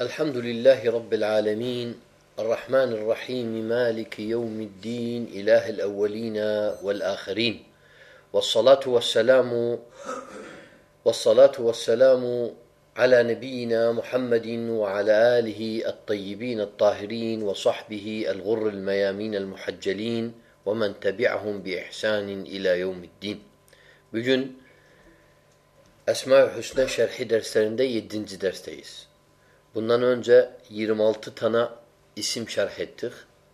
الحمد لله رب العالمين الرحمن الرحيم مالك يوم الدين إله الأولين والآخرين والصلاة والسلام والصلاة والسلام على نبينا محمد وعلى آله الطيبين الطاهرين وصحبه الغر الميامين المحجلين ومن تبعهم بإحسان إلى يوم الدين Bugün Esma-ı Hüsna şerhi derslerinde 7. dersteyiz. Bundan önce 26 tane isim şerh ettik.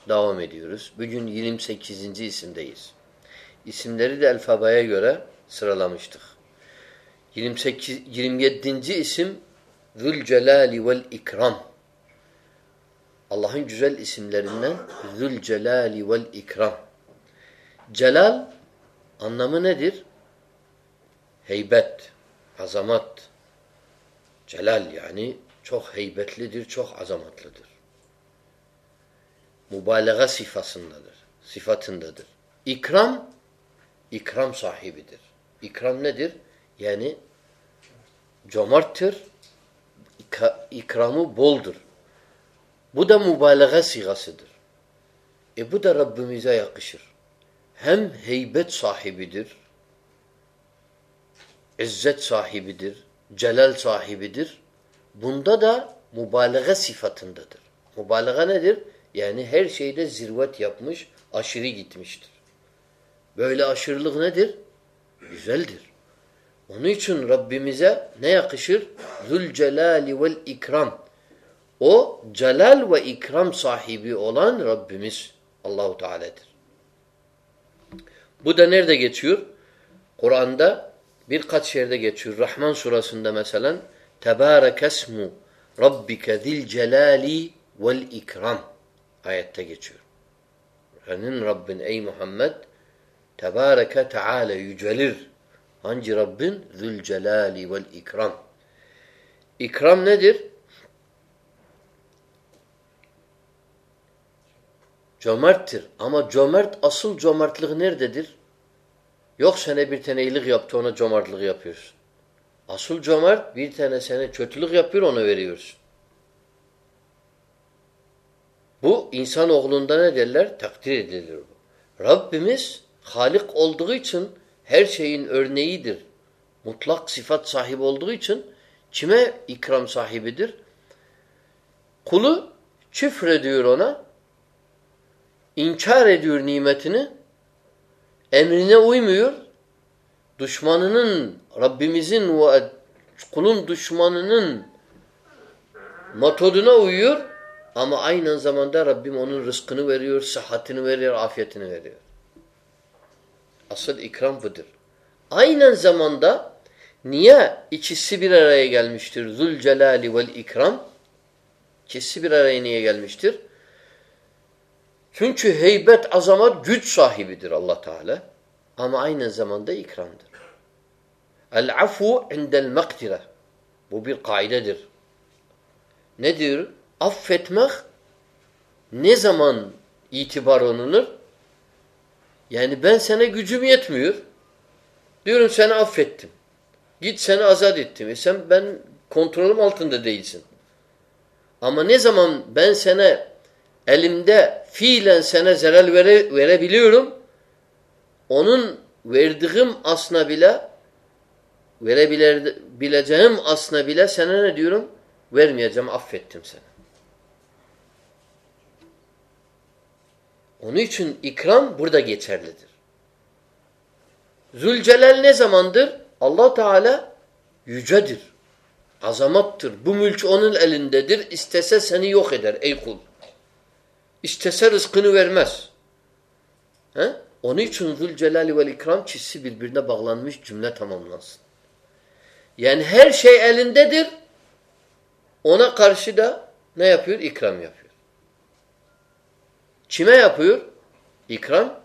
Devam ediyoruz. Bugün 28. isimdeyiz. İsimleri de alfabaya göre sıralamıştık. 28, 27. isim Zülcelali vel İkram. Allah'ın güzel isimlerinden Zülcelali vel İkram. Celal anlamı nedir? Heybet, azamat. Celal yani çok heybetlidir, çok azamatlıdır. Mübalağa sifasındadır, sıfatındadır. İkram, ikram sahibidir. İkram nedir? Yani cömerttir, ikramı boldur. Bu da mübalağa sigasıdır. E bu da Rabbimize yakışır. Hem heybet sahibidir, izzet sahibidir, celal sahibidir. Bunda da mübalağa sıfatındadır. Mübalağa nedir? Yani her şeyde zirvet yapmış, aşırı gitmiştir. Böyle aşırılık nedir? Güzeldir. Onun için Rabbimize ne yakışır? Zülcelali vel ikram. O celal ve ikram sahibi olan Rabbimiz Allahu Teala'dır. Bu da nerede geçiyor? Kur'an'da birkaç yerde geçiyor. Rahman surasında mesela Tebârek esmu Rabbike zil celali vel ikram ayette geçiyor. Senin Rabbin ey Muhammed Tebâreke Teala yücelir. Hangi Rabbin? Zülcelali vel ikram. İkram nedir? Cömerttir. Ama cömert asıl cömertlik nerededir? Yok sana bir tane yaptı ona cömertlik yapıyorsun. Asıl cömert bir tane sana kötülük yapıyor ona veriyorsun. Bu insan oğlunda ne derler? Takdir edilir bu. Rabbimiz Halik olduğu için her şeyin örneğidir. Mutlak sıfat sahibi olduğu için kime ikram sahibidir? Kulu ediyor ona, inkar ediyor nimetini, emrine uymuyor, düşmanının, Rabbimizin ve kulun düşmanının metoduna uyuyor ama aynı zamanda Rabbim onun rızkını veriyor, sıhhatini veriyor, afiyetini veriyor. Asıl ikram budur. Aynı zamanda niye ikisi bir araya gelmiştir? Zülcelali vel ikram. İkisi bir araya niye gelmiştir? Çünkü heybet, azamat, güç sahibidir Allah Teala. Ama aynı zamanda ikramdır. El-afu indel makdire. Bu bir kaidedir. Ne diyor? Affetmek ne zaman itibar olunur? Yani ben sana gücüm yetmiyor. Diyorum seni affettim. Git seni azat ettim. E sen ben kontrolüm altında değilsin. Ama ne zaman ben sana elimde fiilen sana zarar vere, verebiliyorum onun verdiğim asna bile verebileceğim asna bile sana ne diyorum? Vermeyeceğim, affettim seni. Onun için ikram burada geçerlidir. Zülcelal ne zamandır? Allah Teala yücedir. Azamattır. Bu mülk onun elindedir. İstese seni yok eder ey kul. İstese rızkını vermez. He? Onun için Zülcelal ve ikram çizsi birbirine bağlanmış cümle tamamlansın. Yani her şey elindedir. Ona karşı da ne yapıyor? İkram yapıyor. Kime yapıyor? İkram.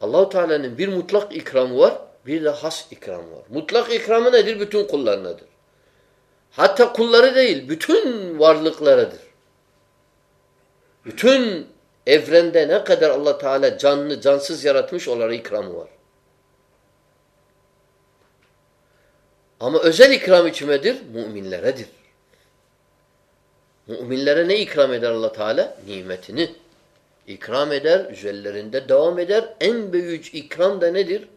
Allahu Teala'nın bir mutlak ikramı var, bir de has ikramı var. Mutlak ikramı nedir? Bütün kullarınadır. Hatta kulları değil, bütün varlıklarıdır. Bütün evrende ne kadar Allah Teala canlı, cansız yaratmış onlara ikramı var. Ama özel ikram içmedir? Müminleredir. Müminlere ne ikram eder allah Teala? Nimetini. İkram eder, üzerlerinde devam eder. En büyük ikram da nedir?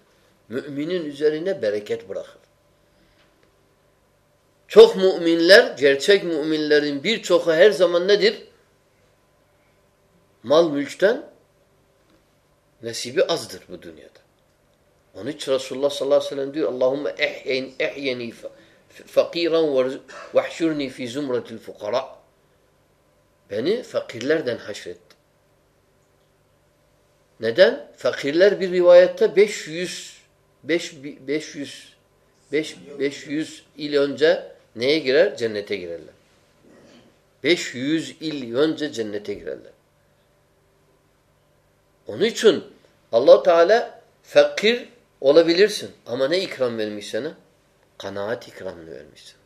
Müminin üzerine bereket bırakır. Çok müminler, gerçek müminlerin birçoku her zaman nedir? Mal mülkten nesibi azdır bu dünyada. Onun için Resulullah sallallahu aleyhi ve sellem diyor Allahümme ehyen, ehyeni fakiran ve hşurni fi zumretil fukara. Beni fakirlerden haşret. Neden? Fakirler bir rivayette 500 5 500 5 500 il önce neye girer? Cennete girerler. 500 il önce cennete girerler. Onun için Allah Teala fakir olabilirsin ama ne ikram vermiş sana? Kanaat ikramını vermiş sana.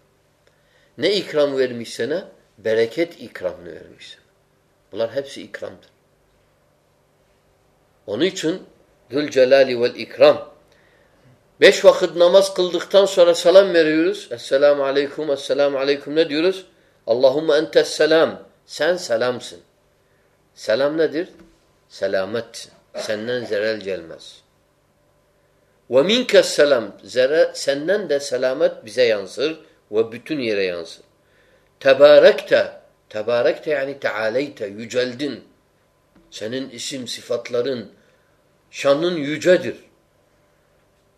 Ne ikram vermiş sana? Bereket ikramını vermiş sana. Bunlar hepsi ikramdır. Onun için Zülcelali vel ikram. Beş vakit namaz kıldıktan sonra selam veriyoruz. Esselamu aleyküm, esselamu aleyküm ne diyoruz? Allahümme entes selam. Sen selamsın. Selam nedir? Selametsin. Senden zerel gelmez. Ve minkes selam. Senden de selamet bize yansır ve bütün yere yansır. Tebarekte. Tebarekte yani tealeyte. Yüceldin. Senin isim, sıfatların, şanın yücedir.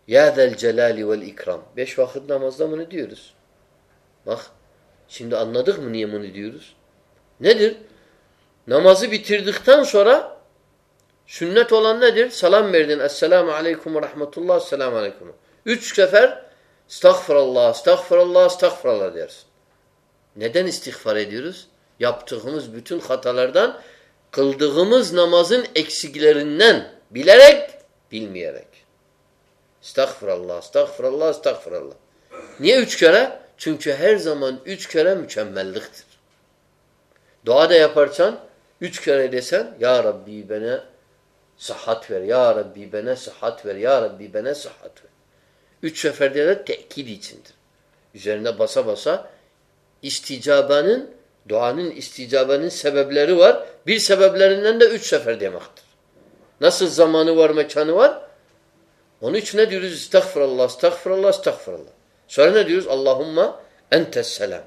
Ya zel celali vel ikram. Beş vakit namazda bunu diyoruz. Bak. Şimdi anladık mı niye bunu diyoruz? Nedir? Namazı bitirdikten sonra sünnet olan nedir? Salam verdin. Esselamu aleyküm ve rahmetullah. Esselamu aleyküm. Üç sefer estağfurullah, estağfurullah, estağfurullah dersin. Neden istiğfar ediyoruz? Yaptığımız bütün hatalardan kıldığımız namazın eksiklerinden bilerek, bilmeyerek. Estağfurullah, estağfurullah, estağfurullah. Niye üç kere? Çünkü her zaman üç kere mükemmelliktir. Dua da yaparsan üç kere desen Ya Rabbi bana sıhhat ver, Ya Rabbi bana sıhhat ver, Ya Rabbi bana sıhhat ver. Üç seferde de tekid içindir. Üzerine basa basa isticabanın, duanın isticabanın sebepleri var. Bir sebeplerinden de üç sefer demektir. Nasıl zamanı var, mekanı var? Onun için ne diyoruz? Estağfurullah, estağfurullah, estağfurullah. Sonra ne diyoruz? Allahumma entes selam.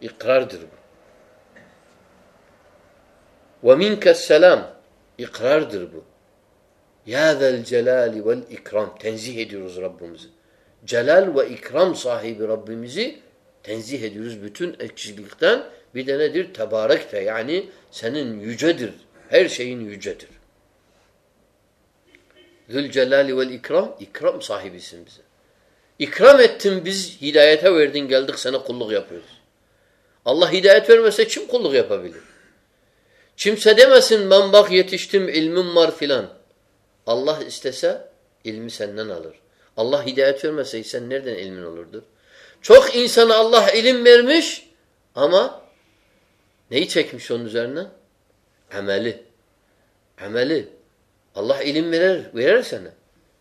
İkrardır bu. Ve minkes selam. İkrardır bu. Ya zel celali vel ikram. Tenzih ediyoruz Rabbimizi. Celal ve ikram sahibi Rabbimizi tenzih ediyoruz bütün eksiklikten. Bir de nedir? Tebarekte yani senin yücedir. Her şeyin yücedir. Zülcelali vel ikram, ikram sahibisin bize. İkram ettin biz, hidayete verdin geldik sana kulluk yapıyoruz. Allah hidayet vermese kim kulluk yapabilir? Kimse demesin ben bak yetiştim ilmim var filan. Allah istese ilmi senden alır. Allah hidayet vermese sen nereden ilmin olurdu? Çok insana Allah ilim vermiş ama neyi çekmiş onun üzerine? Ameli. Ameli. Allah ilim verir, verir sana.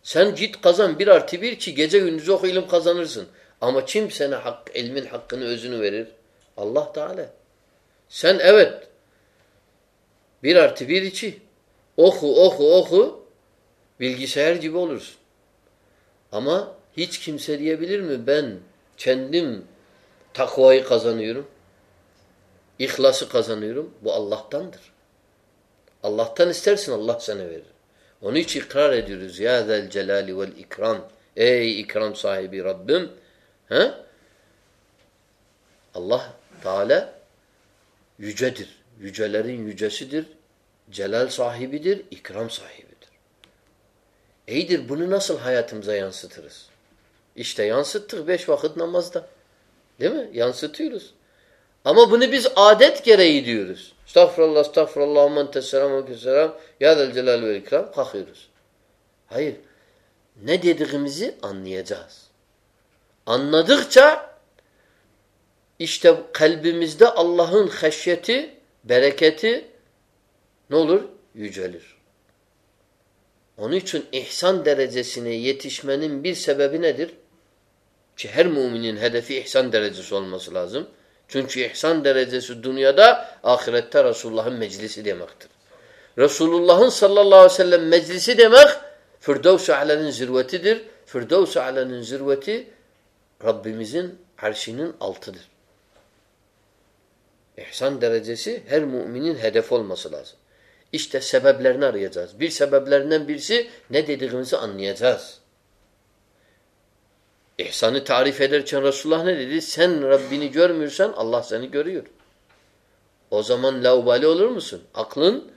Sen git kazan bir artı bir ki gece gündüz oku ilim kazanırsın. Ama kim sana hak, ilmin hakkını özünü verir? Allah Teala. Sen evet bir artı bir iki oku oku oku bilgisayar gibi olursun. Ama hiç kimse diyebilir mi ben kendim takvayı kazanıyorum. İhlası kazanıyorum. Bu Allah'tandır. Allah'tan istersin Allah sana verir. Onun için ikrar ediyoruz. Ya zel celali vel ikram. Ey ikram sahibi Rabbim. He? Allah Teala yücedir. Yücelerin yücesidir. Celal sahibidir. ikram sahibidir. İyidir. Bunu nasıl hayatımıza yansıtırız? İşte yansıttık beş vakit namazda. Değil mi? Yansıtıyoruz. Ama bunu biz adet gereği diyoruz. Estağfurullah, estağfurullah, aman tesselam, selam. Ya del celal ve ikram. Kalkıyoruz. Hayır. Ne dediğimizi anlayacağız. Anladıkça işte kalbimizde Allah'ın haşyeti, bereketi ne olur? Yücelir. Onun için ihsan derecesine yetişmenin bir sebebi nedir? Ki her müminin hedefi ihsan derecesi olması lazım. Çünkü ihsan derecesi dünyada, ahirette Resulullah'ın meclisi demektir. Resulullah'ın sallallahu aleyhi ve sellem meclisi demek Firdevs-i A'la'nın zirvetidir. Firdevs-i A'la'nın zirveti Rabbimizin arşinin altıdır. İhsan derecesi her müminin hedef olması lazım. İşte sebeplerini arayacağız. Bir sebeplerinden birisi ne dediğimizi anlayacağız. İhsanı tarif ederken Resulullah ne dedi? Sen Rabbini görmüyorsan Allah seni görüyor. O zaman laubali olur musun? Aklın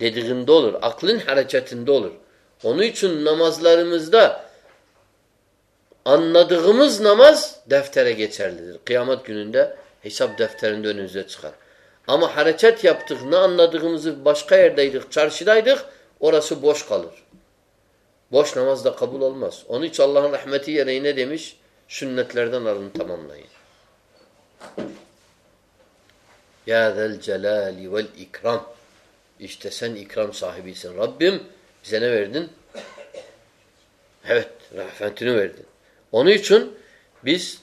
dediğinde olur. Aklın hareketinde olur. Onun için namazlarımızda anladığımız namaz deftere geçerlidir. Kıyamet gününde hesap defterinde önünüze çıkar. Ama hareket yaptık, ne anladığımızı başka yerdeydik, çarşıdaydık, orası boş kalır. Boş namaz da kabul olmaz. Onun için Allah'ın rahmeti gereği ne demiş? Sünnetlerden alın tamamlayın. Ya zel celali vel ikram. İşte sen ikram sahibisin. Rabbim bize ne verdin? Evet, rahmetini verdin. Onun için biz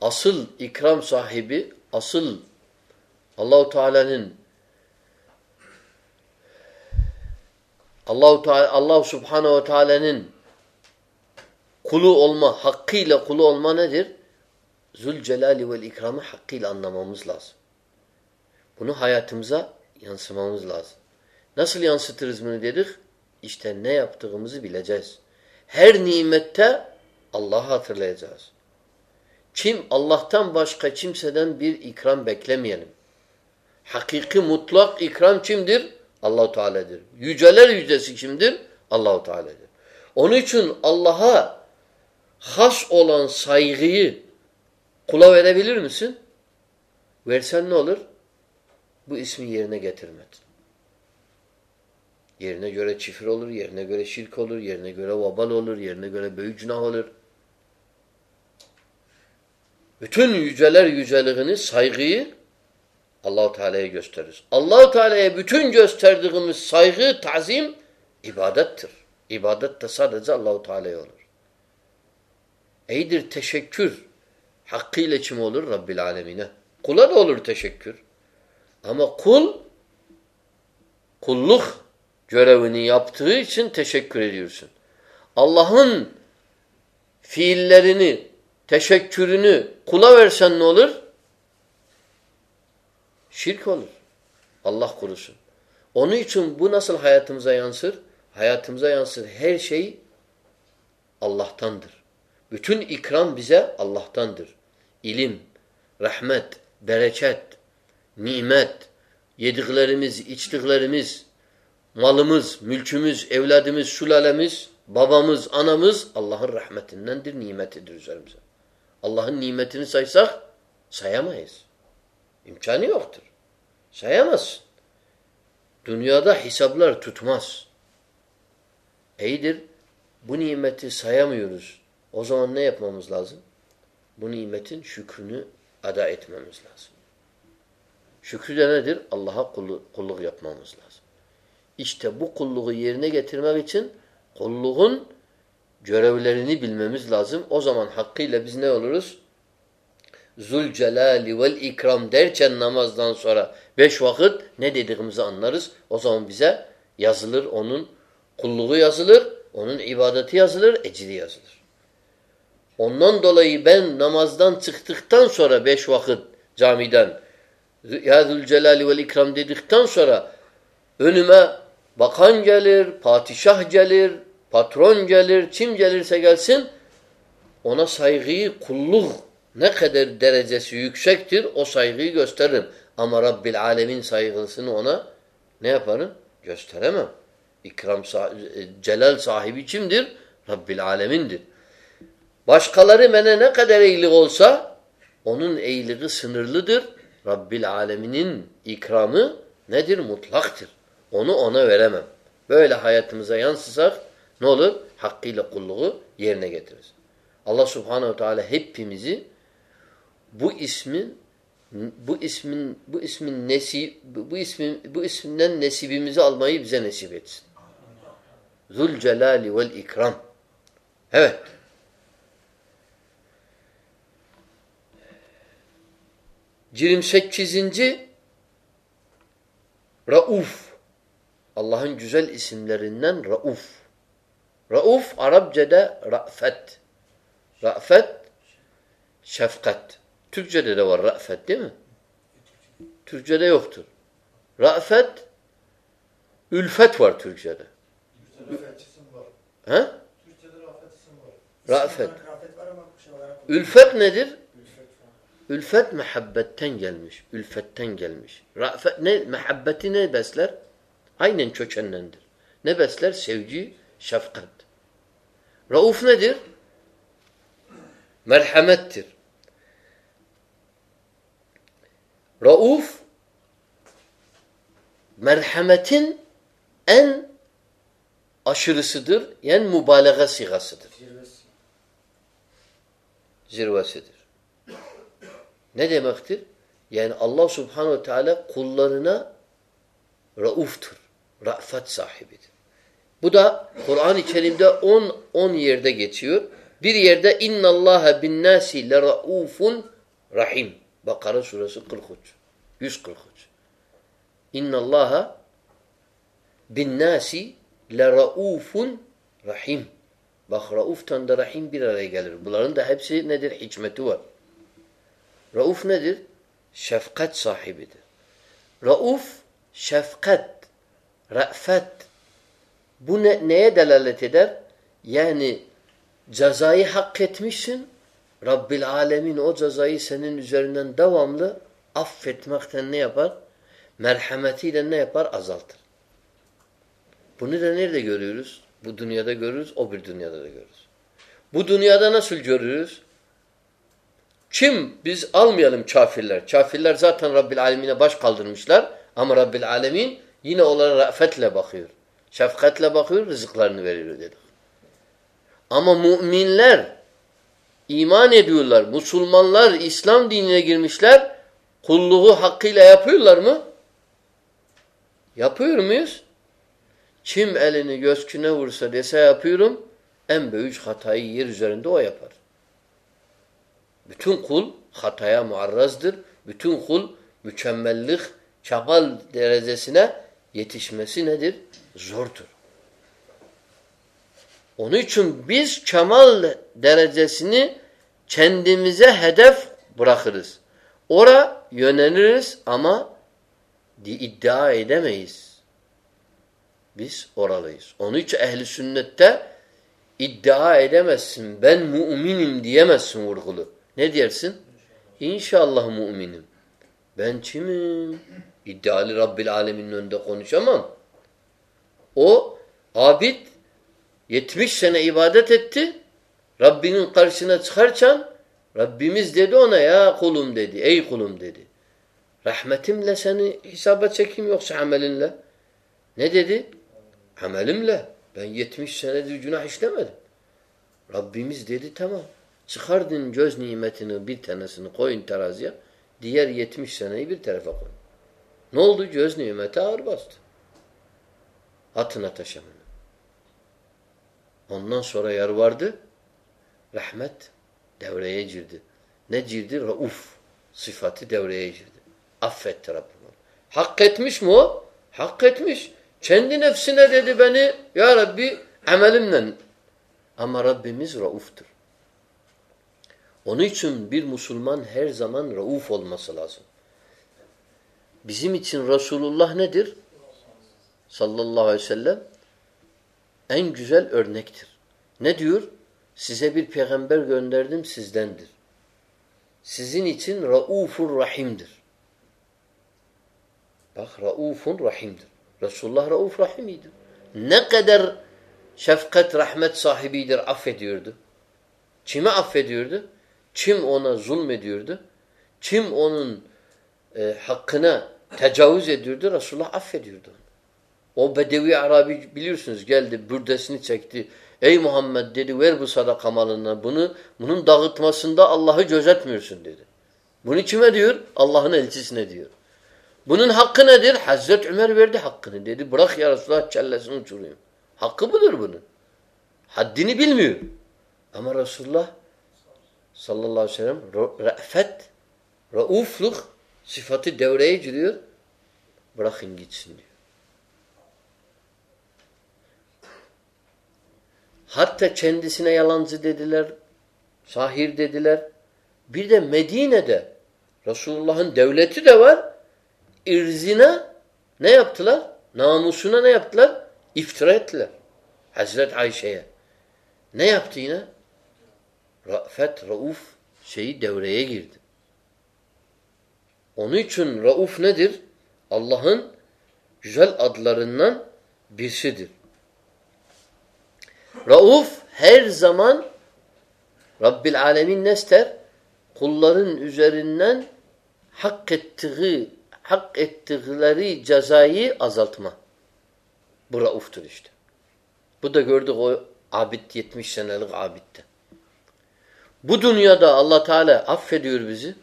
asıl ikram sahibi, asıl Allahu Teala'nın Allahu Teala Allah Subhanahu ve Teala'nın kulu olma, hakkıyla kulu olma nedir? Zülcelali vel ikramı hakkıyla anlamamız lazım. Bunu hayatımıza yansımamız lazım. Nasıl yansıtırız bunu dedik? İşte ne yaptığımızı bileceğiz. Her nimette Allah'ı hatırlayacağız. Kim Allah'tan başka kimseden bir ikram beklemeyelim. Hakiki mutlak ikram kimdir? Allahu Teala'dır. Yüceler yücesi kimdir? Allahu Teala'dır. Onun için Allah'a has olan saygıyı kula verebilir misin? Versen ne olur? Bu ismi yerine getirmedin. Yerine göre çifir olur, yerine göre şirk olur, yerine göre vabal olur, yerine göre büyük günah olur. Bütün yüceler yüceliğini, saygıyı Allahu Teala'ya gösteririz. Allahu Teala'ya bütün gösterdiğimiz saygı, tazim ibadettir. İbadet de sadece Allahu Teala'ya olur. Eydir teşekkür. Hakkıyla kim olur? Rabbil alemine. Kula da olur teşekkür. Ama kul kulluk görevini yaptığı için teşekkür ediyorsun. Allah'ın fiillerini, teşekkürünü kula versen ne olur? Şirk olur. Allah korusun. Onun için bu nasıl hayatımıza yansır? Hayatımıza yansır. Her şey Allah'tandır. Bütün ikram bize Allah'tandır. İlim, rahmet, bereket, nimet, yediklerimiz, içtiklerimiz, malımız, mülkümüz, evladımız, sülalemiz, babamız, anamız Allah'ın rahmetindendir, nimetidir üzerimize. Allah'ın nimetini saysak sayamayız. İmkanı yoktur. Sayamazsın. Dünyada hesaplar tutmaz. İyidir. Bu nimeti sayamıyoruz. O zaman ne yapmamız lazım? Bu nimetin şükrünü ada etmemiz lazım. Şükrü de nedir? Allah'a kulluk, yapmamız lazım. İşte bu kulluğu yerine getirmek için kulluğun görevlerini bilmemiz lazım. O zaman hakkıyla biz ne oluruz? Zülcelali vel ikram derken namazdan sonra beş vakit ne dediğimizi anlarız. O zaman bize yazılır onun kulluğu yazılır, onun ibadeti yazılır, ecri yazılır. Ondan dolayı ben namazdan çıktıktan sonra beş vakit camiden Ya Zülcelali vel ikram dedikten sonra önüme bakan gelir, padişah gelir, patron gelir, kim gelirse gelsin ona saygıyı, kulluk ne kadar derecesi yüksektir o saygıyı gösteririm. Ama Rabbil Alemin saygısını ona ne yaparım? Gösteremem. İkram sahibi, celal sahibi kimdir? Rabbil Alemindir. Başkaları bana ne kadar iyilik olsa onun iyiliği sınırlıdır. Rabbil Aleminin ikramı nedir? Mutlaktır. Onu ona veremem. Böyle hayatımıza yansısak ne olur? Hakkıyla kulluğu yerine getiririz. Allah Subhanahu Teala hepimizi bu ismin bu ismin bu ismin nesi bu ismin bu isminden nesibimizi almayı bize nasip etsin. Zul celali vel ikram. Evet. 28. Rauf. Allah'ın güzel isimlerinden Rauf. Rauf Arapçada ra'fet. Ra'fet şefkat. Türkçede de var ra'fet değil mi? Türkçede yoktur. Ra'fet ülfet var Türkçede. He? Ra'fet. Ülfet nedir? Ülfet muhabbetten gelmiş. Ülfetten gelmiş. Ra'fet ne? Muhabbeti ne besler? Aynen kökenlendir. Ne besler? Sevgi, şefkat. Rauf nedir? Merhamettir. Rauf merhametin en aşırısıdır. Yani mübalağa sigasıdır. Zirvesidir. Ne demektir? Yani Allah subhanehu teala kullarına rauftur. Ra'fat sahibidir. Bu da Kur'an-ı Kerim'de 10 10 yerde geçiyor. Bir yerde inna Allaha bin nasi le raufun rahim. Bakara suresi 43. 143. İnna Allaha bin nasi le raufun rahim. Bak rauftan da rahim bir araya gelir. Bunların da hepsi nedir? Hikmeti var. Rauf nedir? Şefkat sahibidir. Rauf, şefkat, ra'fet. Bu ne, neye delalet eder? Yani cezayı hak etmişsin. Rabbil alemin o cezayı senin üzerinden devamlı affetmekten ne yapar? Merhametiyle ne yapar? Azaltır. Bunu da nerede görüyoruz? Bu dünyada görürüz, o bir dünyada da görürüz. Bu dünyada nasıl görürüz? Kim? Biz almayalım kafirler. Kafirler zaten Rabbil Alemin'e baş kaldırmışlar. Ama Rabbil Alemin yine onlara rafetle bakıyor. Şefkatle bakıyor, rızıklarını veriyor dedik. Ama müminler iman ediyorlar. Müslümanlar İslam dinine girmişler. Kulluğu hakkıyla yapıyorlar mı? Yapıyor muyuz? Kim elini göğsüne vursa dese yapıyorum, en büyük hatayı yer üzerinde o yapar. Bütün kul hataya muarrazdır. Bütün kul mükemmellik, çabal derecesine yetişmesi nedir? Zordur. Onun için biz kemal derecesini kendimize hedef bırakırız. Ora yöneliriz ama iddia edemeyiz. Biz oralıyız. Onun için ehli sünnette iddia edemezsin. Ben müminim diyemezsin vurgulu. Ne dersin? İnşallah müminim. Ben kimim? İddialı Rabbil Alemin'in önünde konuşamam. O abid 70 sene ibadet etti. Rabbinin karşısına çıkarken Rabbimiz dedi ona ya kulum dedi. Ey kulum dedi. Rahmetimle seni hesaba çekeyim yoksa amelinle. Ne dedi? Amelimle. Ben 70 senedir günah işlemedim. Rabbimiz dedi tamam. Çıkardın göz nimetini bir tanesini koyun teraziye. Diğer 70 seneyi bir tarafa koyun. Ne oldu? Göz nimeti ağır bastı. Atın ateşemini. Ondan sonra yer vardı. Rahmet devreye girdi. Ne girdi? Rauf sıfatı devreye girdi. Affetti Rabbim. Hak etmiş mi o? Hak etmiş. Kendi nefsine dedi beni ya Rabbi amelimle. Ama Rabbimiz rauftur. Onun için bir Müslüman her zaman rauf olması lazım. Bizim için Resulullah nedir? Sallallahu aleyhi ve sellem en güzel örnektir. Ne diyor? Size bir peygamber gönderdim sizdendir. Sizin için raufur rahimdir. Bak raufun rahimdir. Resulullah rauf rahimidir. Ne kadar şefkat, rahmet sahibidir, affediyordu. Kimi affediyordu? Kim ona zulmediyordu? Kim onun e, hakkına tecavüz ediyordu? Resulullah affediyordu. O Bedevi Arabi biliyorsunuz geldi, bürdesini çekti. Ey Muhammed dedi ver bu sadaka malından. Bunu, bunun dağıtmasında Allah'ı gözetmiyorsun dedi. Bunu kime diyor? Allah'ın elçisine diyor. Bunun hakkı nedir? Hazreti Ömer verdi hakkını dedi. Bırak ya Resulullah kellesini uçurayım. Hakkı budur bunun. Haddini bilmiyor. Ama Resulullah sallallahu aleyhi ve sellem re'fet, raufluk sıfatı devreye giriyor. Bırakın gitsin diyor. Hatta kendisine yalancı dediler, sahir dediler. Bir de Medine'de Resulullah'ın devleti de var. İrzine ne yaptılar? Namusuna ne yaptılar? İftira ettiler. Hazret Ayşe'ye. Ne yaptı yine? Ra'fet, Rauf şeyi devreye girdi. Onun için Rauf nedir? Allah'ın güzel adlarından birisidir. Rauf her zaman Rabbil Alemin ne ister? Kulların üzerinden hak ettiği, hak ettikleri cezayı azaltma. Bu Rauf'tur işte. Bu da gördük o abid 70 senelik abidde. Bu dünyada Allah Teala affediyor bizi.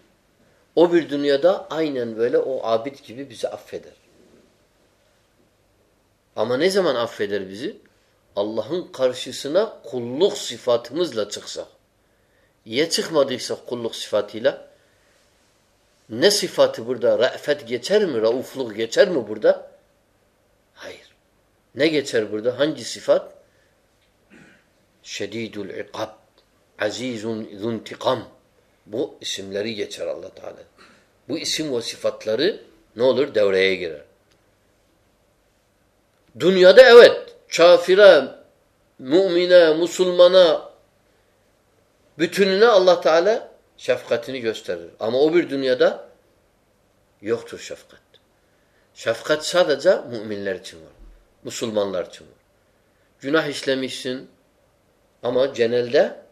O bir dünyada aynen böyle o abid gibi bizi affeder. Ama ne zaman affeder bizi? Allah'ın karşısına kulluk sıfatımızla çıksak. Ya çıkmadıysak kulluk sıfatıyla ne sıfatı burada? Re'fet geçer mi? Raufluk geçer mi burada? Hayır. Ne geçer burada? Hangi sıfat? Şedidul ikab. Azizun zuntikam. Bu isimleri geçer allah Teala. Bu isim ve sıfatları ne olur? Devreye girer. Dünyada evet kafire, mümine, musulmana bütününe Allah Teala şefkatini gösterir. Ama o bir dünyada yoktur şefkat. Şefkat sadece müminler için var. Müslümanlar için var. Günah işlemişsin ama genelde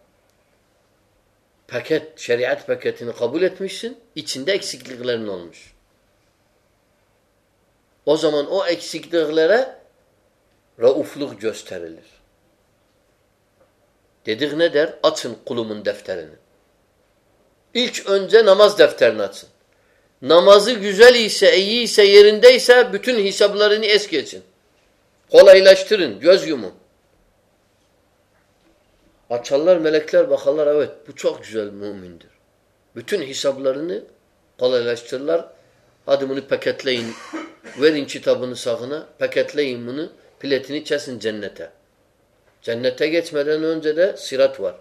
paket, şeriat paketini kabul etmişsin, içinde eksikliklerin olmuş. O zaman o eksikliklere raufluk gösterilir. Dedik ne der? Açın kulumun defterini. İlk önce namaz defterini açın. Namazı güzel ise, iyi ise, yerindeyse bütün hesaplarını es geçin. Kolaylaştırın, göz yumun. Açarlar melekler bakarlar evet bu çok güzel mümindir. Bütün hesaplarını kolaylaştırırlar. Hadi bunu paketleyin. Verin kitabını sağına. Paketleyin bunu. Piletini kesin cennete. Cennete geçmeden önce de sirat var.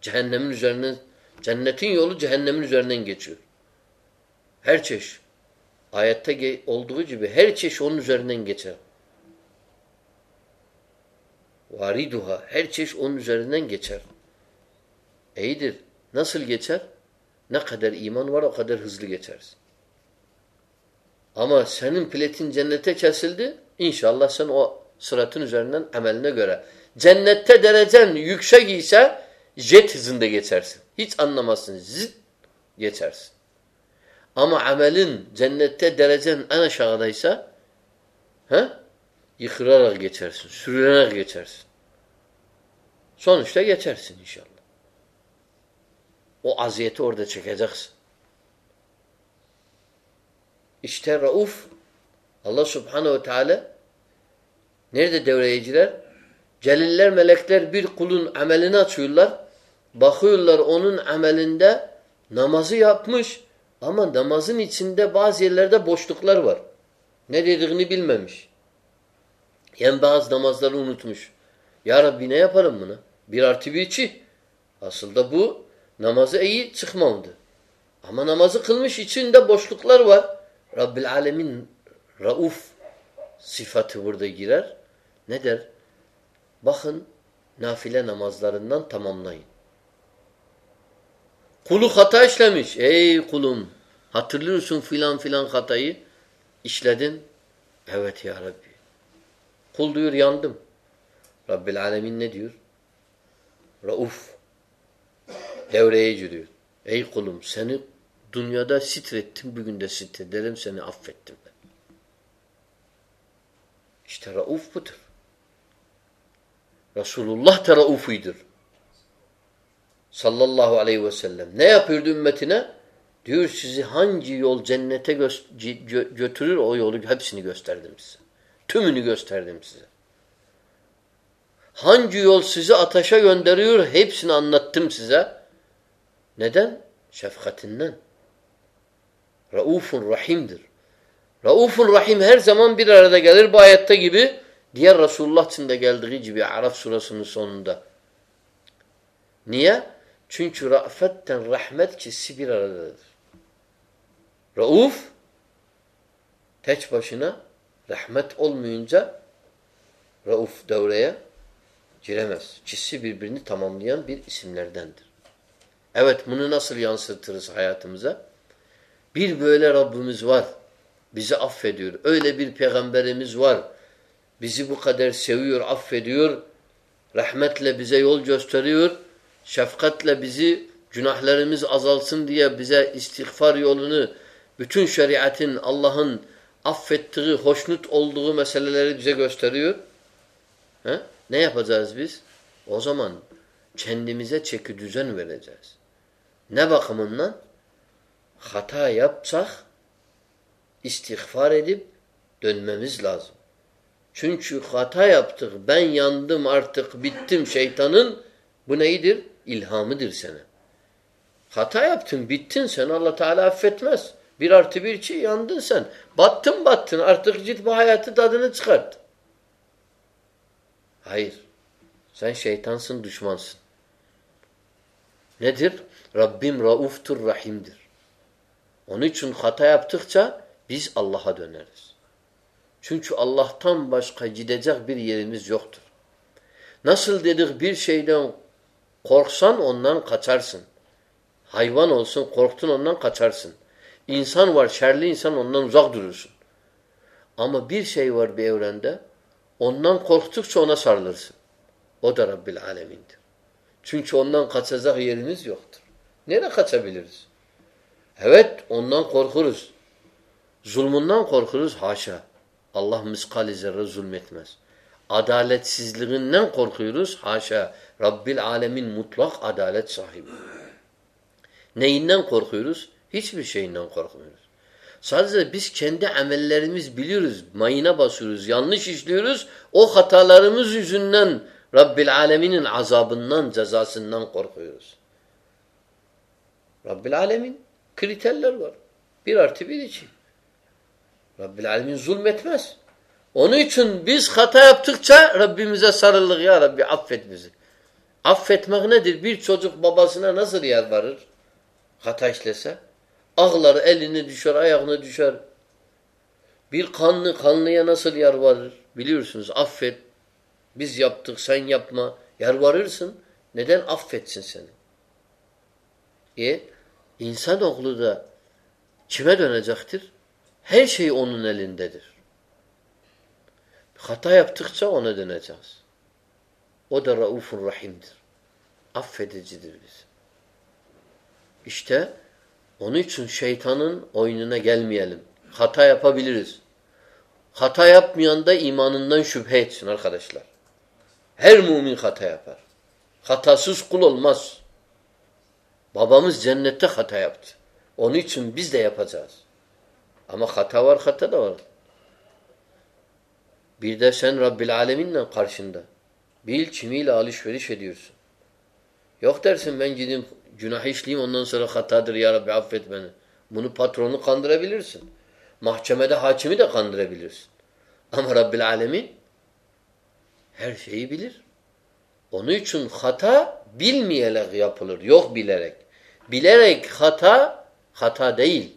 Cehennemin üzerinden cennetin yolu cehennemin üzerinden geçiyor. Her çeşit. Ayette olduğu gibi her çeşit onun üzerinden geçer. Variduha. Her çeşit onun üzerinden geçer. İyidir. Nasıl geçer? Ne kadar iman var o kadar hızlı geçersin. Ama senin piletin cennete kesildi. İnşallah sen o sıratın üzerinden ameline göre. Cennette derecen yüksek ise jet hızında geçersin. Hiç anlamazsın. Zit geçersin. Ama amelin cennette derecen en aşağıdaysa he? Yıkırarak geçersin. Sürünerek geçersin. Sonuçta geçersin inşallah. O aziyeti orada çekeceksin. İşte Rauf Allah subhanehu ve teala nerede devreyeciler? Celiller melekler bir kulun amelini açıyorlar. Bakıyorlar onun amelinde namazı yapmış ama namazın içinde bazı yerlerde boşluklar var. Ne dediğini bilmemiş. Yani bazı namazları unutmuş. Ya Rabbi ne yaparım buna? Bir artı bir iki. Aslında bu namazı iyi çıkmamadı. Ama namazı kılmış içinde boşluklar var. Rabbil Alemin Rauf sıfatı burada girer. Ne der? Bakın nafile namazlarından tamamlayın. Kulu hata işlemiş. Ey kulum hatırlıyorsun filan filan hatayı işledin. Evet ya Rabbi. Kul diyor yandım. Rabbil Alemin ne diyor? Rauf devreye giriyor. Ey kulum seni dünyada sitrettim, bugün de sitrederim seni affettim ben. İşte Rauf budur. Resulullah da Rauf'uydur. Sallallahu aleyhi ve sellem. Ne yapıyordu ümmetine? Diyor sizi hangi yol cennete gö götürür o yolu hepsini gösterdim size. Tümünü gösterdim size. Hangi yol sizi ateşe gönderiyor hepsini anlattım size. Neden? Şefkatinden. Raufun Rahim'dir. Raufun Rahim her zaman bir arada gelir bu ayette gibi. Diğer Resulullah için de geldiği gibi Araf surasının sonunda. Niye? Çünkü ra'fetten rahmet kisi bir aradadır. Rauf tek başına rahmet olmayınca Rauf devreye giremez. Kisi birbirini tamamlayan bir isimlerdendir. Evet bunu nasıl yansıtırız hayatımıza? Bir böyle Rabbimiz var. Bizi affediyor. Öyle bir peygamberimiz var. Bizi bu kadar seviyor, affediyor. Rahmetle bize yol gösteriyor. Şefkatle bizi günahlarımız azalsın diye bize istiğfar yolunu, bütün şeriatın Allah'ın affettiği, hoşnut olduğu meseleleri bize gösteriyor. He? Ne yapacağız biz? O zaman kendimize çeki düzen vereceğiz. Ne bakımından? Hata yapsak istiğfar edip dönmemiz lazım. Çünkü hata yaptık, ben yandım artık, bittim şeytanın bu neydir? İlhamıdır sana. Hata yaptın, bittin sen Allah Teala affetmez. Bir artı bir iki yandın sen. Battın battın artık git bu hayatı tadını çıkart. Hayır. Sen şeytansın, düşmansın. Nedir? Rabbim rauftur, rahimdir. Onun için hata yaptıkça biz Allah'a döneriz. Çünkü Allah'tan başka gidecek bir yerimiz yoktur. Nasıl dedik bir şeyden korksan ondan kaçarsın. Hayvan olsun korktun ondan kaçarsın. İnsan var şerli insan ondan uzak durursun. Ama bir şey var bir evrende ondan korktukça ona sarılırsın. O da Rabbil Alemin'dir. Çünkü ondan kaçacak yerimiz yoktur. Nereye kaçabiliriz? Evet ondan korkuruz. Zulmundan korkuruz haşa. Allah miskali zerre zulmetmez. Adaletsizliğinden korkuyoruz haşa. Rabbil alemin mutlak adalet sahibi. Neyinden korkuyoruz? Hiçbir şeyinden korkmuyoruz. Sadece biz kendi amellerimiz biliyoruz. Mayına basıyoruz. Yanlış işliyoruz. O hatalarımız yüzünden Rabbil aleminin azabından, cezasından korkuyoruz. Rabbil alemin kriterler var. Bir artı bir için. Rabbil alemin zulmetmez. Onun için biz hata yaptıkça Rabbimize sarıldık ya Rabbi affet bizi. Affetmek nedir? Bir çocuk babasına nasıl yer varır? Hata işlese. Ağlar, elini düşer, ayağını düşer. Bir kanlı kanlıya nasıl yer varır? Biliyorsunuz affet. Biz yaptık sen yapma. Yer varırsın. Neden affetsin seni? E insanoğlu da kime dönecektir? Her şey onun elindedir. Hata yaptıkça ona döneceğiz. O da Raufur Rahim'dir. Affedicidir biz. İşte onun için şeytanın oyununa gelmeyelim. Hata yapabiliriz. Hata yapmayan da imanından şüphe etsin arkadaşlar. Her mümin hata yapar. Hatasız kul olmaz. Babamız cennette hata yaptı. Onun için biz de yapacağız. Ama hata var, hata da var. Bir de sen Rabbil Alemin'le karşında. Bil kimiyle alışveriş ediyorsun. Yok dersin ben gideyim günah işleyeyim ondan sonra hatadır ya Rabbi affet beni. Bunu patronu kandırabilirsin. Mahkemede hakimi de kandırabilirsin. Ama Rabbil Alemin her şeyi bilir. Onun için hata bilmeyerek yapılır. Yok bilerek. Bilerek hata hata değil.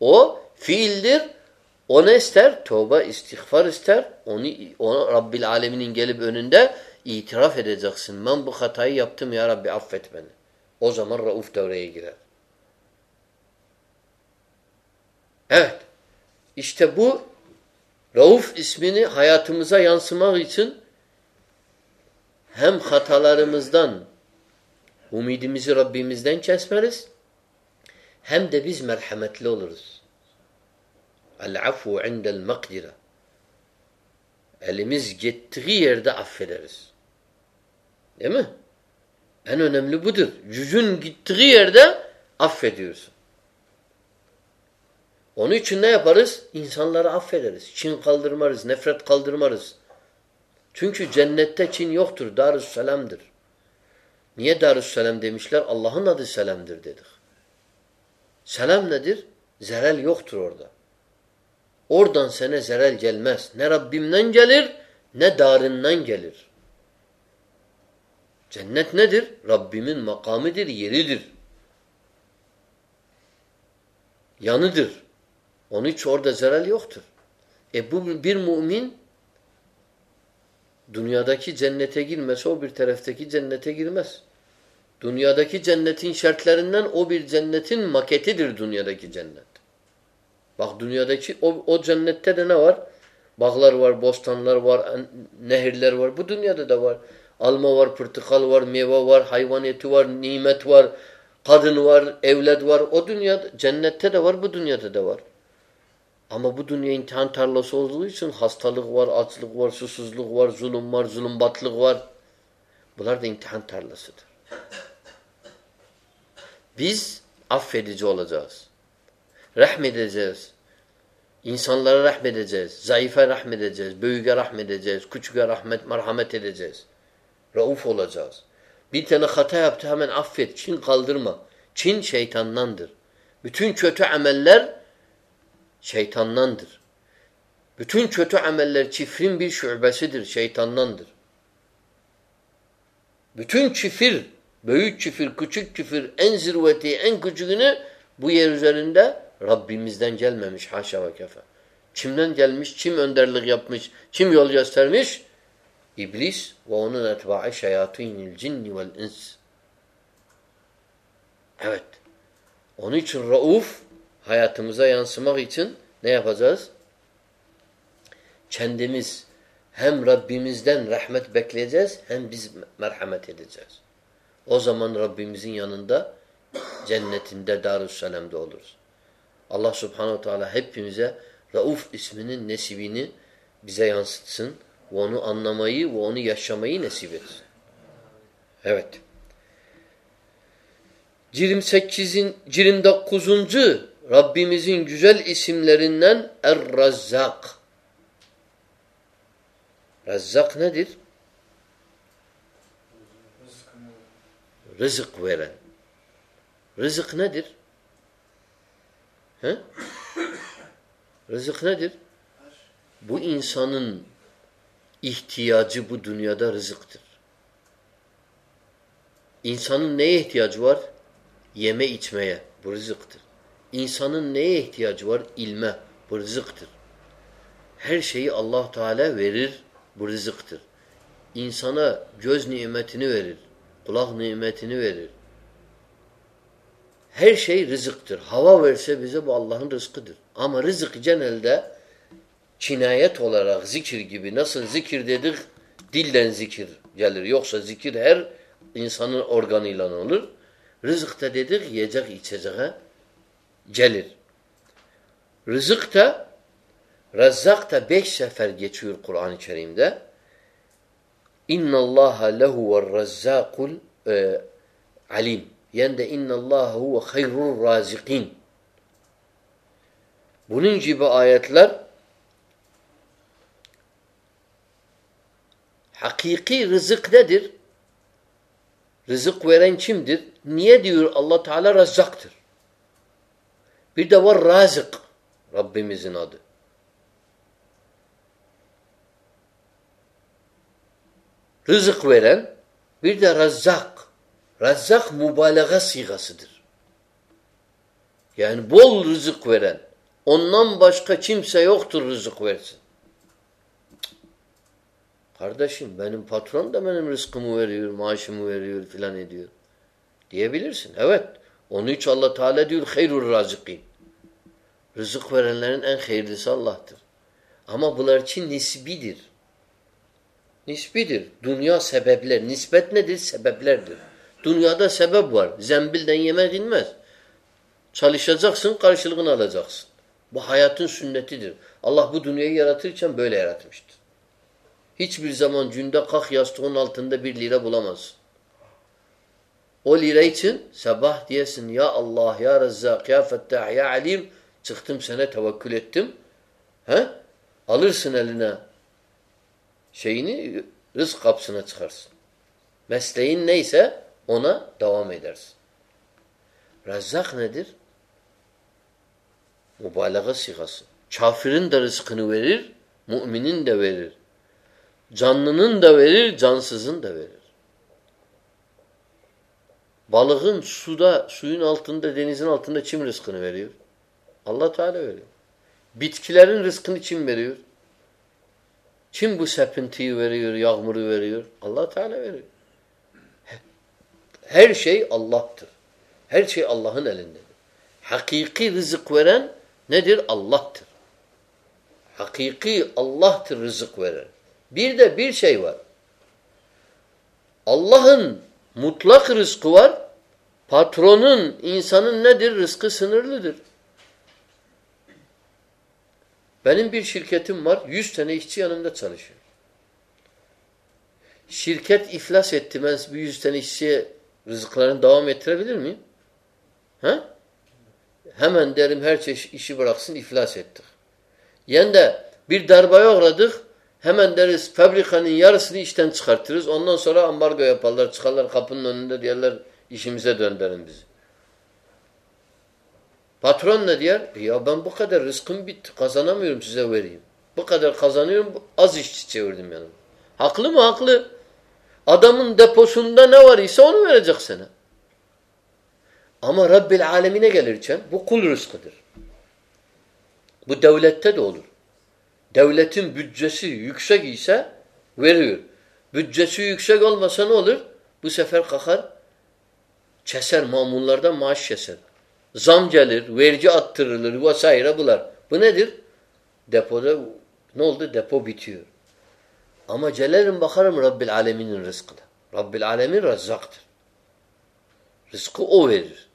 O fiildir. O ne ister? Tövbe, istiğfar ister. Onu, onu Rabbil Aleminin gelip önünde itiraf edeceksin. Ben bu hatayı yaptım ya Rabbi affet beni. O zaman Rauf devreye girer. Evet. İşte bu Rauf ismini hayatımıza yansımak için hem hatalarımızdan umidimizi Rabbimizden kesmeriz hem de biz merhametli oluruz. El-afu indel makdire. Elimiz gittiği yerde affederiz. Değil mi? En önemli budur. Yüzün gittiği yerde affediyorsun. Onun için ne yaparız? İnsanları affederiz. Çin kaldırmarız, nefret kaldırmarız. Çünkü cennette Çin yoktur. Darüsselam'dır. Niye Darüsselam demişler? Allah'ın adı selamdır dedik. Selam nedir? Zerel yoktur orada. Oradan sana zerel gelmez. Ne Rabbimden gelir ne darından gelir. Cennet nedir? Rabbimin makamıdır, yeridir. Yanıdır. Onun için orada zerel yoktur. E bu bir mümin dünyadaki cennete girmese o bir taraftaki cennete girmez. Dünyadaki cennetin şartlarından o bir cennetin maketidir dünyadaki cennet. Bak dünyadaki o, o cennette de ne var? Bağlar var, bostanlar var, nehirler var. Bu dünyada da var. Alma var, portakal var, meyve var, hayvan eti var, nimet var, kadın var, evlad var. O dünyada, cennette de var, bu dünyada da var. Ama bu dünya imtihan tarlası olduğu için hastalık var, açlık var, susuzluk var, zulüm var, zulümbatlık var. Bunlar da imtihan tarlasıdır. Biz affedici olacağız. Rahmedeceğiz. İnsanlara rahmedeceğiz. Zayıfa rahmedeceğiz. Büyüge rahmedeceğiz. Küçüge rahmet, merhamet edeceğiz. Rauf olacağız. Bir tane hata yaptı hemen affet. Çin kaldırma. Çin şeytandandır. Bütün kötü ameller şeytandandır. Bütün kötü ameller çifrin bir şubesidir. Şeytandandır. Bütün çifir, büyük çifir, küçük çifir, en zirveti, en küçüğünü bu yer üzerinde Rabbimizden gelmemiş haşa ve kefe. Kimden gelmiş, kim önderlik yapmış, kim yol göstermiş? İblis ve onun etbaı şeyatinil cinni vel ins. Evet. Onun için rauf hayatımıza yansımak için ne yapacağız? Kendimiz hem Rabbimizden rahmet bekleyeceğiz hem biz merhamet edeceğiz. O zaman Rabbimizin yanında cennetinde Darüsselam'da oluruz. Allah subhanehu teala hepimize Rauf isminin nesibini bize yansıtsın ve onu anlamayı ve onu yaşamayı nasip etsin. Evet. 28'in 29. Rabbimizin güzel isimlerinden Er-Razzak. Razzak nedir? Rızık veren. Rızık nedir? He? Rızık nedir? Bu insanın ihtiyacı bu dünyada rızıktır. İnsanın neye ihtiyacı var? Yeme içmeye. Bu rızıktır. İnsanın neye ihtiyacı var? İlme. Bu rızıktır. Her şeyi allah Teala verir. Bu rızıktır. İnsana göz nimetini verir. Kulak nimetini verir. Her şey rızıktır. Hava verse bize bu Allah'ın rızkıdır. Ama rızık genelde cinayet olarak zikir gibi nasıl zikir dedik dilden zikir gelir. Yoksa zikir her insanın organıyla olur. Rızık da dedik yiyecek içeceğe gelir. Rızık da Rezzak da beş sefer geçiyor Kur'an-ı Kerim'de. İnna Allah lehu ve rezzakul e, alim. Yani de inna Allah huve hayrul. Bunun gibi ayetler hakiki rızık nedir? Rızık veren kimdir? Niye diyor Allah Teala razzaktır? Bir de var razık Rabbimizin adı. Rızık veren bir de razzak. Razzak mübalağa sigasıdır. Yani bol rızık veren. Ondan başka kimse yoktur rızık versin. Kardeşim benim patron da benim rızkımı veriyor, maaşımı veriyor filan ediyor. Diyebilirsin. Evet. Onun için Allah Teala diyor hayrur razıkin. Rızık verenlerin en hayırlısı Allah'tır. Ama bunlar için nisbidir. Nisbidir. Dünya sebepler. Nispet nedir? Sebeplerdir. Dünyada sebep var. Zembilden yemek inmez. Çalışacaksın, karşılığını alacaksın. Bu hayatın sünnetidir. Allah bu dünyayı yaratırken böyle yaratmıştır. Hiçbir zaman günde kalk yastığın altında bir lira bulamazsın. O lira için sabah diyesin ya Allah, ya Rezzak, ya Fettah, ya Alim çıktım sana tevekkül ettim. He? Alırsın eline şeyini rızk kapısına çıkarsın. Mesleğin neyse ona devam edersin. Rezzak nedir? Mübalağa sigası. Kafirin de rızkını verir, müminin de verir. Canlının da verir, cansızın da verir. Balığın suda, suyun altında, denizin altında kim rızkını veriyor? Allah Teala veriyor. Bitkilerin rızkını kim veriyor? Kim bu sepintiyi veriyor, yağmuru veriyor? Allah Teala veriyor. Her şey Allah'tır. Her şey Allah'ın elindedir. Hakiki rızık veren nedir? Allah'tır. Hakiki Allah'tır rızık veren. Bir de bir şey var. Allah'ın mutlak rızkı var. Patronun, insanın nedir? Rızkı sınırlıdır. Benim bir şirketim var. Yüz tane işçi yanımda çalışıyor. Şirket iflas etti. Ben bir yüz tane işçiye rızıklarını devam ettirebilir miyim? Ha? Hemen derim her çeşit işi bıraksın iflas ettik. Yani de bir darbaya uğradık. Hemen deriz fabrikanın yarısını işten çıkartırız. Ondan sonra ambargo yaparlar. Çıkarlar kapının önünde diyorlar işimize döndürün bizi. Patron ne diyor? Ya ben bu kadar rızkım bitti. Kazanamıyorum size vereyim. Bu kadar kazanıyorum. Az işçi çevirdim yanıma. Haklı mı? Haklı. Adamın deposunda ne var ise onu verecek sana. Ama Rabbil alemine gelirken bu kul rızkıdır. Bu devlette de olur. Devletin bütçesi yüksek ise veriyor. Bütçesi yüksek olmasa ne olur? Bu sefer kalkar keser mamullardan maaş keser. Zam gelir, vergi attırılır vesaire bular. Bu nedir? Depoda ne oldu? Depo bitiyor. Ama gelirim bakarım Rabbil Alemin'in rızkına. Rabbil Alemin rezzaktır. Rızkı o verir.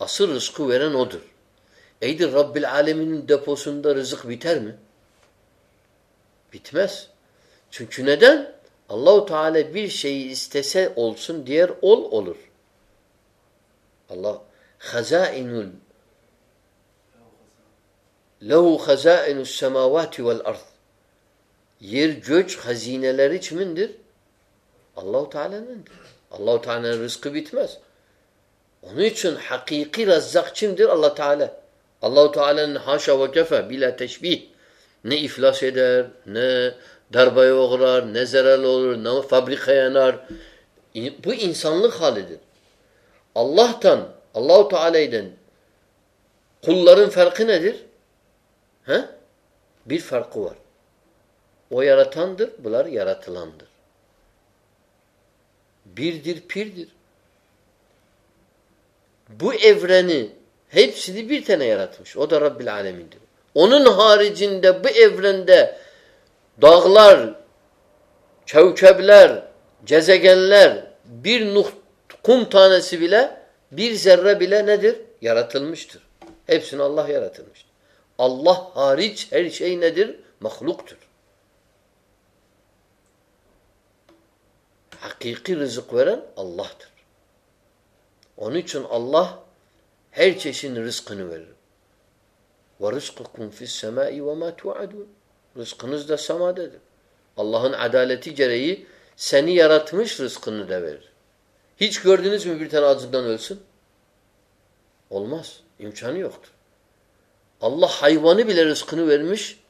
Asıl rızkı veren odur. Eydir Rabbil Alemin'in deposunda rızık biter mi? Bitmez. Çünkü neden? Allahu Teala bir şeyi istese olsun diğer ol olur. Allah hazainul lehu hazainus semavati vel ard yer göç hazineleri kimindir? Allahu Teala'nındır. Allahu Teala'nın rızkı bitmez. Onun için hakiki razzak kimdir? Allah Teala. Allahu Teala'nın haşa ve kefe bila teşbih ne iflas eder, ne darbaya uğrar, ne zararlı olur, ne fabrika yanar. Bu insanlık halidir. Allah'tan, Allahu Teala'dan kulların farkı nedir? He? Bir farkı var. O yaratandır, bunlar yaratılandır. Birdir, pirdir. Bu evreni hepsini bir tane yaratmış. O da Rabbil Alemin'dir. Onun haricinde bu evrende dağlar, kevkebler, gezegenler, bir nuh kum tanesi bile, bir zerre bile nedir? Yaratılmıştır. Hepsini Allah yaratılmıştır. Allah hariç her şey nedir? Mahluktur. Hakiki rızık veren Allah'tır. Onun için Allah her çeşit rızkını verir. Ve rızkıkum fis semai ve ma tuadun. Rızkınız da semadadır. Allah'ın adaleti gereği seni yaratmış rızkını da verir. Hiç gördünüz mü bir tane acından ölsün? Olmaz. İmkanı yoktur. Allah hayvanı bile rızkını vermiş.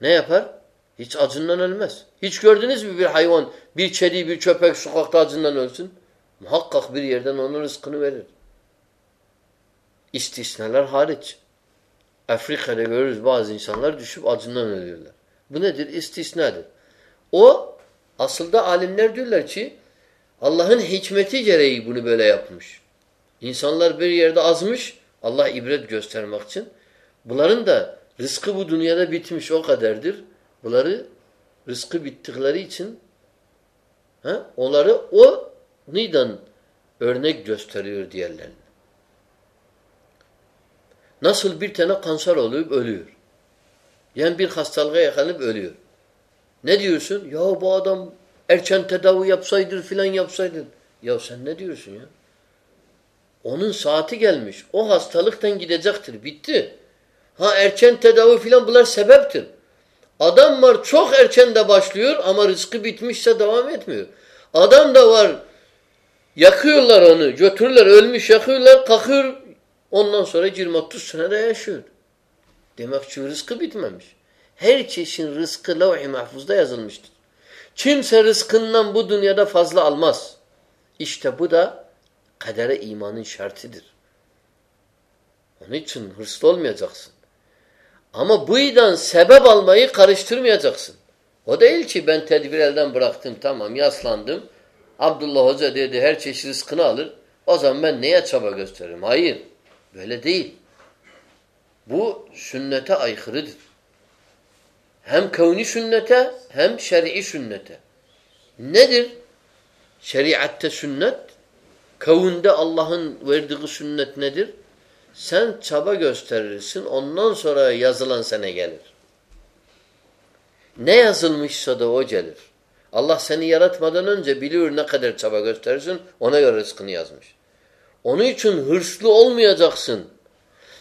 Ne yapar? Hiç acından ölmez. Hiç gördünüz mü bir hayvan, bir kedi, bir köpek sokakta acından ölsün? Muhakkak bir yerden onun rızkını verir. İstisnalar hariç. Afrika'da görürüz bazı insanlar düşüp acından ölüyorlar. Bu nedir? İstisnadır. O aslında alimler diyorlar ki Allah'ın hikmeti gereği bunu böyle yapmış. İnsanlar bir yerde azmış Allah ibret göstermek için. Bunların da rızkı bu dünyada bitmiş o kadardır. Bunları rızkı bittikleri için he, onları o neyden örnek gösteriyor diğerlerine. Nasıl bir tane kanser olup ölüyor. Yani bir hastalığa yakalanıp ölüyor. Ne diyorsun? Ya bu adam erken tedavi yapsaydı filan yapsaydın. Ya sen ne diyorsun ya? Onun saati gelmiş. O hastalıktan gidecektir. Bitti. Ha erken tedavi filan bunlar sebeptir. Adam var çok erken de başlıyor ama rızkı bitmişse devam etmiyor. Adam da var yakıyorlar onu götürürler ölmüş yakıyorlar kalkıyor ondan sonra 20-30 senede yaşıyor. Demek ki rızkı bitmemiş. Her çeşit rızkı levh-i mahfuzda yazılmıştır. Kimse rızkından bu dünyada fazla almaz. İşte bu da kadere imanın şartıdır. Onun için hırslı olmayacaksın. Ama bu idan sebep almayı karıştırmayacaksın. O değil ki ben tedbir elden bıraktım tamam yaslandım. Abdullah Hoca dedi her çeşit rızkını alır. O zaman ben neye çaba gösteririm? Hayır. Böyle değil. Bu sünnete aykırıdır. Hem kavni sünnete hem şer'i sünnete. Nedir? Şeriatte sünnet, kavunde Allah'ın verdiği sünnet nedir? Sen çaba gösterirsin, ondan sonra yazılan sene gelir. Ne yazılmışsa da o gelir. Allah seni yaratmadan önce biliyor ne kadar çaba gösterirsin, ona göre rızkını yazmış. Onun için hırslı olmayacaksın.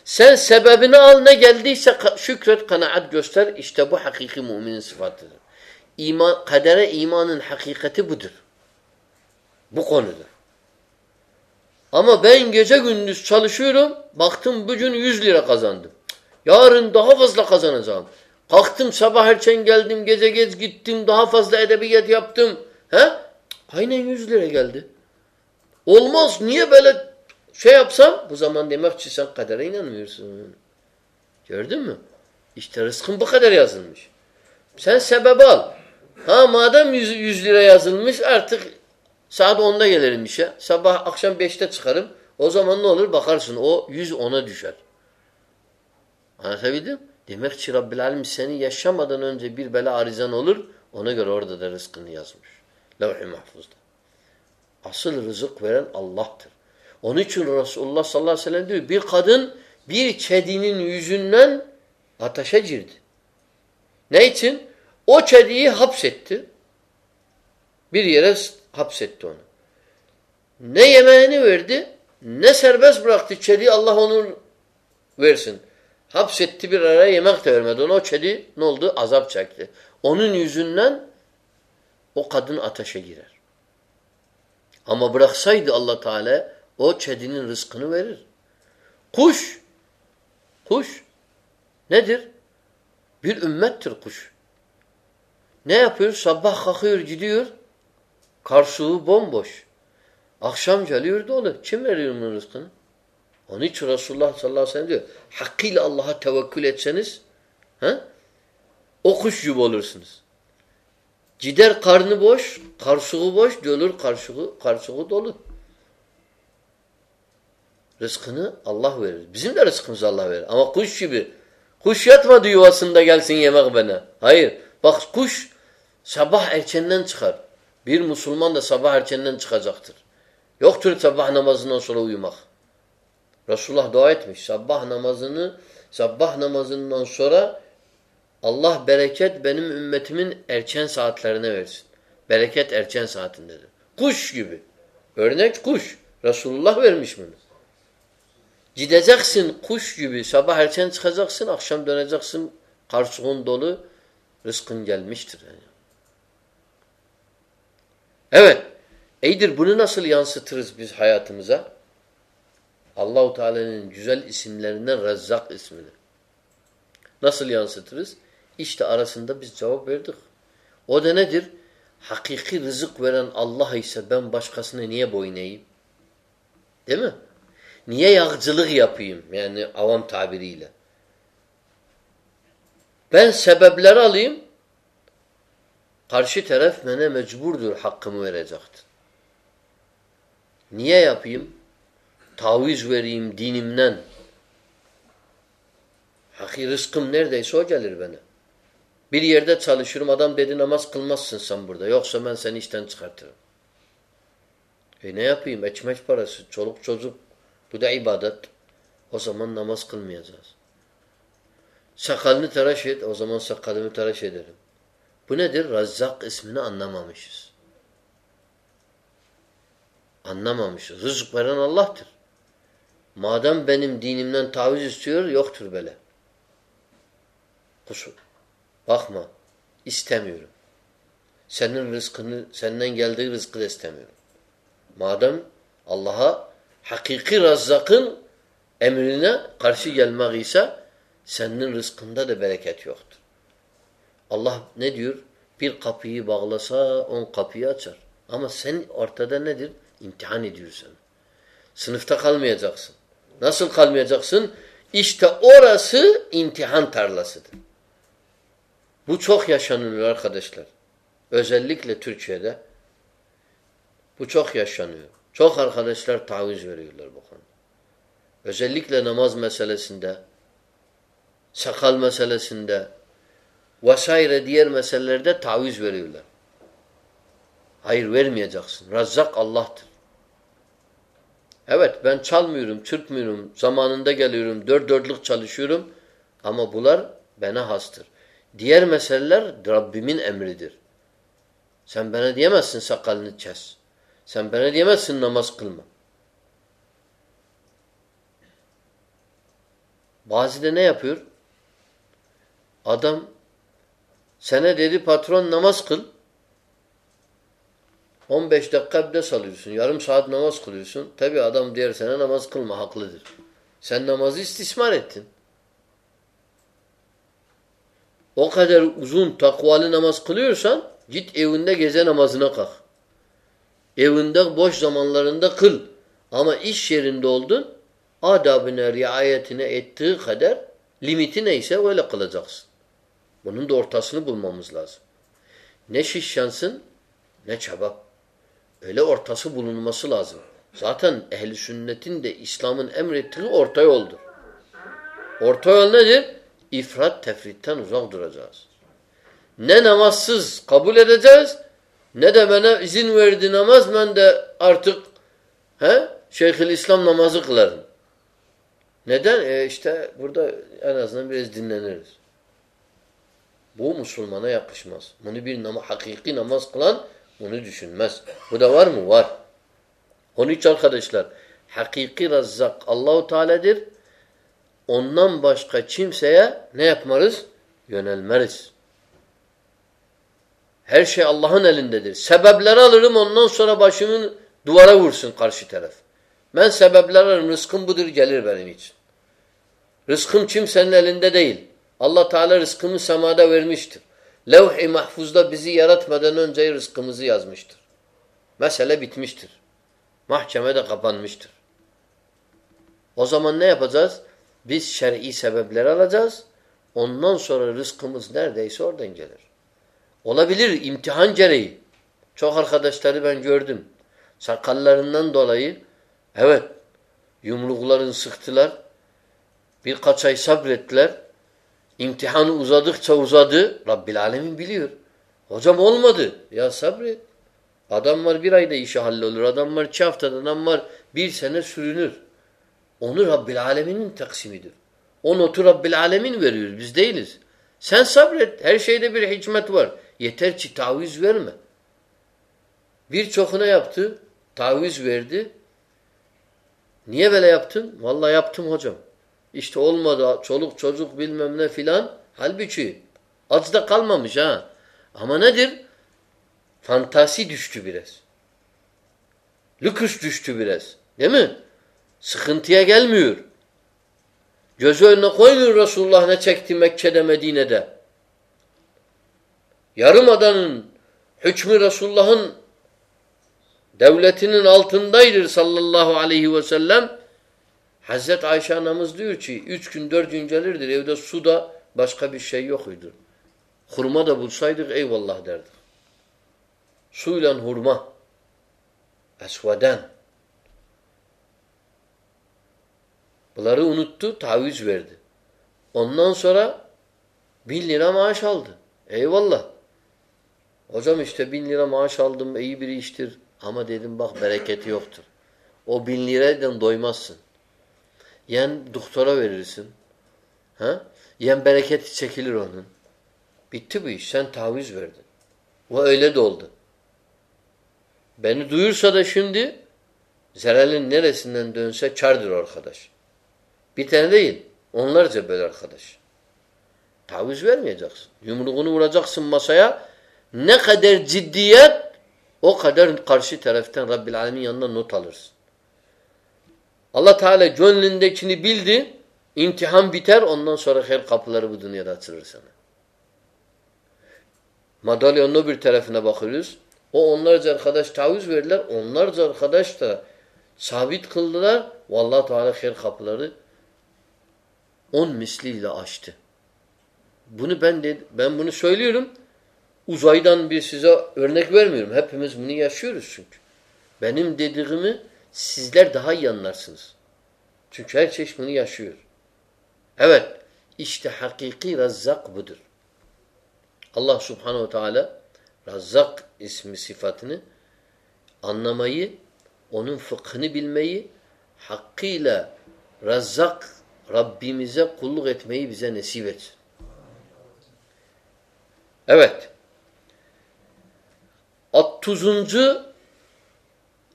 Sen sebebini al ne geldiyse şükret, kanaat göster. İşte bu hakiki müminin sıfatıdır. İman, kadere imanın hakikati budur. Bu konudur. Ama ben gece gündüz çalışıyorum, baktım bugün 100 lira kazandım. Yarın daha fazla kazanacağım. Kalktım sabah erken geldim, gece geç gittim, daha fazla edebiyat yaptım. He? Aynen 100 lira geldi. Olmaz. Niye böyle şey yapsam? Bu zaman demek ki sen kadere inanmıyorsun. Gördün mü? İşte rızkın bu kadar yazılmış. Sen sebebi al. Ha madem 100, 100 lira yazılmış artık saat 10'da gelirim işe. Sabah akşam 5'te çıkarım. O zaman ne olur? Bakarsın o 100 ona düşer. Anlatabildim? Demek ki Rabbil Alem seni yaşamadan önce bir bela arizan olur. Ona göre orada da rızkını yazmış. Levh-i Mahfuz'da. Asıl rızık veren Allah'tır. Onun için Resulullah sallallahu aleyhi ve sellem diyor bir kadın bir kedinin yüzünden ateşe girdi. Ne için? O kediyi hapsetti. Bir yere hapsetti onu. Ne yemeğini verdi, ne serbest bıraktı kediyi Allah onu versin. Hapsetti bir araya yemek de vermedi. Ona o kedi ne oldu? Azap çekti. Onun yüzünden o kadın ateşe girer. Ama bıraksaydı Allah Teala o kedinin rızkını verir. Kuş kuş nedir? Bir ümmettir kuş. Ne yapıyor? Sabah kalkıyor gidiyor. Karşılığı bomboş. Akşam geliyor dolu. Kim veriyor bunun rızkını? Onun için Resulullah sallallahu aleyhi ve sellem diyor. Hakkıyla Allah'a tevekkül etseniz he, o kuş gibi olursunuz. Gider karnı boş, karşığı boş, dölür karşığı, karşığı dolu. Rızkını Allah verir. Bizim de rızkımızı Allah verir. Ama kuş gibi. Kuş yatmadı yuvasında gelsin yemek bana. Hayır. Bak kuş sabah erkenden çıkar. Bir Müslüman da sabah erkenden çıkacaktır. Yoktur sabah namazından sonra uyumak. Resulullah dua etmiş. Sabah namazını sabah namazından sonra Allah bereket benim ümmetimin erken saatlerine versin. Bereket erken saatindedir. Kuş gibi. Örnek kuş. Resulullah vermiş bunu. Gideceksin kuş gibi. Sabah erken çıkacaksın. Akşam döneceksin. Karşılığın dolu. Rızkın gelmiştir. Yani. Evet. Eydir bunu nasıl yansıtırız biz hayatımıza? Allahu Teala'nın güzel isimlerinden Rezzak ismini. Nasıl yansıtırız? İşte arasında biz cevap verdik. O da nedir? Hakiki rızık veren Allah ise ben başkasına niye boyun eğeyim? Değil mi? Niye yağcılık yapayım? Yani avam tabiriyle. Ben sebepleri alayım. Karşı taraf bana mecburdur hakkımı verecektir. Niye yapayım? Taviz vereyim dinimden. Haki rızkım neredeyse o gelir bana. Bir yerde çalışıyorum adam dedi namaz kılmazsın sen burada. Yoksa ben seni işten çıkartırım. E ne yapayım? Ekmek parası, çoluk çocuk. Bu da ibadet. O zaman namaz kılmayacağız. Sakalını tıraş et. O zaman sakalımı tıraş ederim. Bu nedir? Razzak ismini anlamamışız. Anlamamışız. Rızık veren Allah'tır. Madem benim dinimden taviz istiyor, yoktur böyle. Kusur. Bakma. istemiyorum. Senin rızkını, senden geldiği rızkı da istemiyorum. Madem Allah'a hakiki razzakın emrine karşı gelmek ise senin rızkında da bereket yoktur. Allah ne diyor? Bir kapıyı bağlasa on kapıyı açar. Ama sen ortada nedir? İmtihan ediyorsun. Sınıfta kalmayacaksın. Nasıl kalmayacaksın? İşte orası imtihan tarlasıdır. Bu çok yaşanıyor arkadaşlar. Özellikle Türkiye'de. Bu çok yaşanıyor. Çok arkadaşlar taviz veriyorlar bu konuda. Özellikle namaz meselesinde, sakal meselesinde vesaire diğer meselelerde taviz veriyorlar. Hayır vermeyeceksin. Razzak Allah'tır. Evet ben çalmıyorum, çırpmıyorum, zamanında geliyorum, dört dörtlük çalışıyorum ama bunlar bana hastır. Diğer meseleler Rabbimin emridir. Sen bana diyemezsin sakalını kes. Sen bana diyemezsin namaz kılma. Bazı da ne yapıyor? Adam sana dedi patron namaz kıl. 15 dakika abdest alıyorsun. Yarım saat namaz kılıyorsun. Tabi adam diğer sana namaz kılma haklıdır. Sen namazı istismar ettin. O kadar uzun takvalı namaz kılıyorsan git evinde gece namazına kalk. Evinde boş zamanlarında kıl. Ama iş yerinde oldun adabına, riayetine ettiği kadar limiti neyse öyle kılacaksın. Bunun da ortasını bulmamız lazım. Ne şiş ne çaba. Öyle ortası bulunması lazım. Zaten ehli sünnetin de İslam'ın emrettiği orta yoldur. Orta yol nedir? İfrat tefritten uzak duracağız. Ne namazsız kabul edeceğiz ne de bana izin verdi namaz ben de artık he, Şeyhül İslam namazı kılarım. Neden? E işte burada en azından biraz dinleniriz. Bu Müslümana yakışmaz. Bunu bir nama, hakiki namaz kılan bunu düşünmez. Bu da var mı? Var. Onun için arkadaşlar hakiki razzak Allahu Teala'dır. Ondan başka kimseye ne yapmarız? Yönelmeriz. Her şey Allah'ın elindedir. Sebepleri alırım ondan sonra başımın duvara vursun karşı taraf. Ben sebepler alırım. Rızkım budur gelir benim için. Rızkım kimsenin elinde değil. Allah Teala rızkımı semada vermiştir. Levh-i mahfuzda bizi yaratmadan önce rızkımızı yazmıştır. Mesele bitmiştir. Mahkeme de kapanmıştır. O zaman ne yapacağız? Biz şer'i sebepleri alacağız. Ondan sonra rızkımız neredeyse oradan gelir. Olabilir imtihan gereği. Çok arkadaşları ben gördüm. Sakallarından dolayı evet yumruklarını sıktılar. Birkaç ay sabrettiler. İmtihanı uzadıkça uzadı. Rabbil Alemin biliyor. Hocam olmadı. Ya sabret. Adam var bir ayda işi hallolur. Adam var iki haftada. Adam var bir sene sürünür. Onu Rabbil Alemin'in taksimidir. O notu Rabbil Alemin veriyor. Biz değiliz. Sen sabret. Her şeyde bir hikmet var. Yeter ki taviz verme. Birçokuna yaptı. Taviz verdi. Niye böyle yaptın? Vallahi yaptım hocam. İşte olmadı çoluk çocuk bilmem ne filan. Halbuki aç da kalmamış ha. Ama nedir? Fantasi düştü biraz. Lüküs düştü biraz. Değil mi? Sıkıntıya gelmiyor. Gözü önüne koymuyor Resulullah ne çekti Mekke'de Medine'de. Yarımadanın hükmü Resulullah'ın devletinin altındaydır sallallahu aleyhi ve sellem. Hazreti Ayşe anamız diyor ki üç gün dört gün gelirdir evde su da başka bir şey yokuydu. Hurma da bulsaydık eyvallah derdik. Suyla hurma. Esveden. Bunları unuttu, taviz verdi. Ondan sonra bin lira maaş aldı. Eyvallah. Hocam işte bin lira maaş aldım, iyi bir iştir. Ama dedim bak bereketi yoktur. O bin lirayla doymazsın. Yen doktora verirsin. Ha? Yen bereketi çekilir onun. Bitti bu iş. Sen taviz verdin. O öyle de. Beni duyursa da şimdi Zerel'in neresinden dönse çardır arkadaş. Bir tane değil. Onlarca böyle arkadaş. Taviz vermeyeceksin. Yumruğunu vuracaksın masaya. Ne kadar ciddiyet o kadar karşı taraftan Rabbil Alemin yanında not alırsın. Allah Teala gönlündekini bildi. İmtihan biter ondan sonra her kapıları bu dünyada açılır sana. Madalyonun bir tarafına bakıyoruz. O onlarca arkadaş taviz verdiler. Onlarca arkadaş da sabit kıldılar. Vallahi Teala her kapıları on misliyle açtı. Bunu ben de ben bunu söylüyorum. Uzaydan bir size örnek vermiyorum. Hepimiz bunu yaşıyoruz çünkü. Benim dediğimi sizler daha iyi anlarsınız. Çünkü her çeşit bunu yaşıyor. Evet, işte hakiki razzak budur. Allah subhanehu teala razzak ismi sıfatını anlamayı, onun fıkhını bilmeyi, hakkıyla razzak Rabbimize kulluk etmeyi bize nasip etsin. Evet. 30.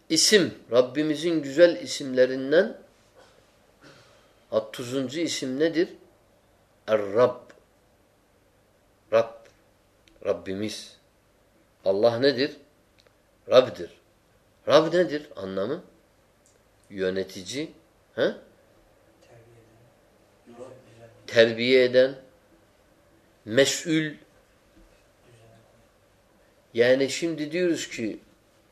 isim Rabbimizin güzel isimlerinden 30. isim nedir? Er-Rab. Rab. Rabbimiz. Allah nedir? Rab'dir. Rab nedir anlamı? Yönetici. He? Terbiye eden. Mesul. Yani şimdi diyoruz ki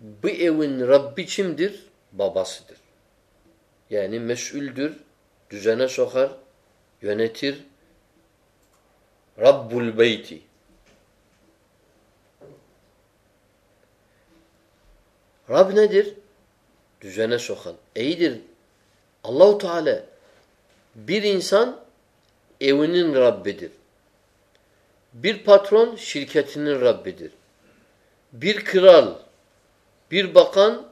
bu evin Rabbi kimdir? Babasıdır. Yani mesuldür, düzene sokar, yönetir. Rabbul beyti. Rab nedir? Düzene sokan. İyidir. Allahu Teala bir insan evinin Rabbidir. Bir patron şirketinin Rabbidir. Bir kral, bir bakan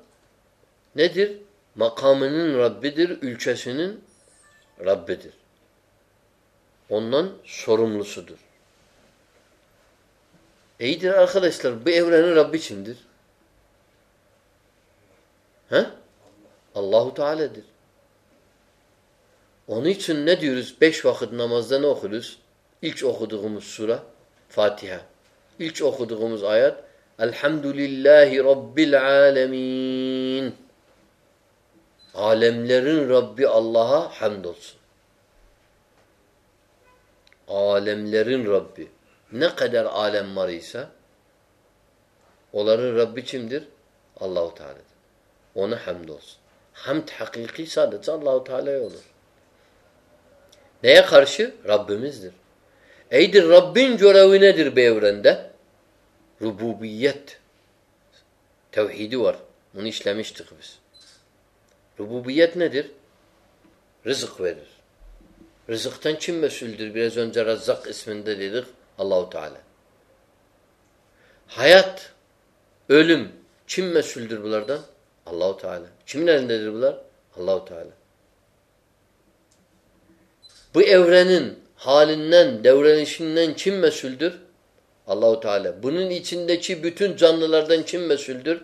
nedir? Makamının Rabbidir, ülkesinin Rabbidir. Ondan sorumlusudur. İyidir arkadaşlar, bu evrenin Rabbi kimdir? He? Allahu Teala'dır. Onun için ne diyoruz? Beş vakit namazda ne okuruz? İlk okuduğumuz sure Fatiha. İlk okuduğumuz ayet Elhamdülillahi Rabbil alemin. Alemlerin Rabbi Allah'a hamdolsun. Alemlerin Rabbi. Ne kadar alem var ise onların Rabbi kimdir? Allahu Teala'dır. Ona hamdolsun. Hamd hakiki sadece Allahu Teala'ya olur. Neye karşı? Rabbimizdir. Eydir Rabbin görevi nedir bu evrende? Rububiyet. Tevhidi var. Bunu işlemiştik biz. Rububiyet nedir? Rızık verir. Rızıktan kim mesuldür? Biraz önce Razzak isminde dedik. Allahu Teala. Hayat, ölüm kim mesuldür bunlardan? Allahu Teala. Kimin elindedir bunlar? Allahu Teala. Bu evrenin halinden, devrenişinden kim mesuldür? Allahu Teala. Bunun içindeki bütün canlılardan kim mesuldür?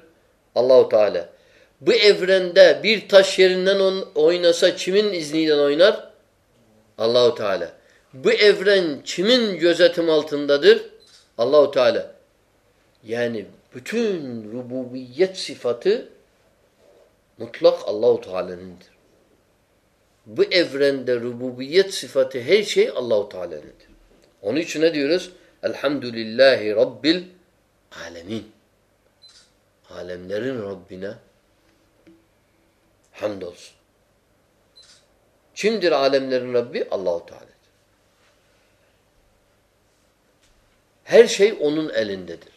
Allahu Teala. Bu evrende bir taş yerinden oynasa kimin izniyle oynar? Allahu Teala. Bu evren kimin gözetim altındadır? Allahu Teala. Yani bütün rububiyet sıfatı mutlak Allahu Teala'nındır. Bu evrende rububiyet sıfatı her şey Allahu Teala'nındır. Onun için ne diyoruz? Elhamdülillahi Rabbil alemin. Alemlerin Rabbine hamdolsun. Kimdir alemlerin Rabbi? Allahu Teala'dır. Her şey onun elindedir.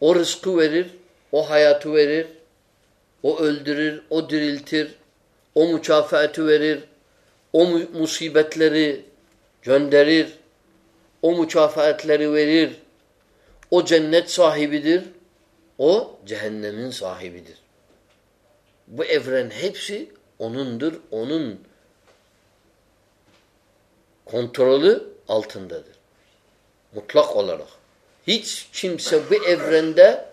O rızkı verir, o hayatı verir, o öldürür, o diriltir, o mükafatı verir, o musibetleri gönderir, o mükafatları verir. O cennet sahibidir, o cehennemin sahibidir. Bu evren hepsi O'nundur, O'nun kontrolü altındadır. Mutlak olarak. Hiç kimse bu evrende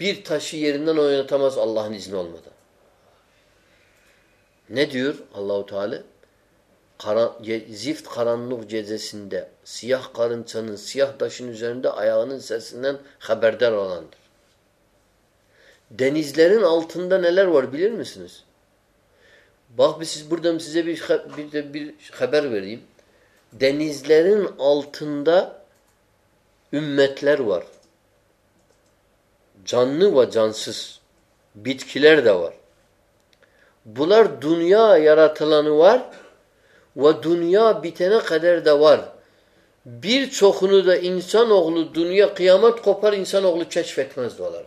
bir taşı yerinden oynatamaz Allah'ın izni olmadan. Ne diyor Allahu Teala? Karan, zift karanlık gecesinde siyah karınçanın siyah taşın üzerinde ayağının sesinden haberdar olandır. Denizlerin altında neler var bilir misiniz? Bak biz siz buradan size bir, bir, de bir haber vereyim. Denizlerin altında ümmetler var. Canlı ve cansız. Bitkiler de var. Bunlar dünya yaratılanı var ve dünya bitene kadar da var. Birçokunu da insanoğlu dünya kıyamet kopar insanoğlu keşfetmez doları.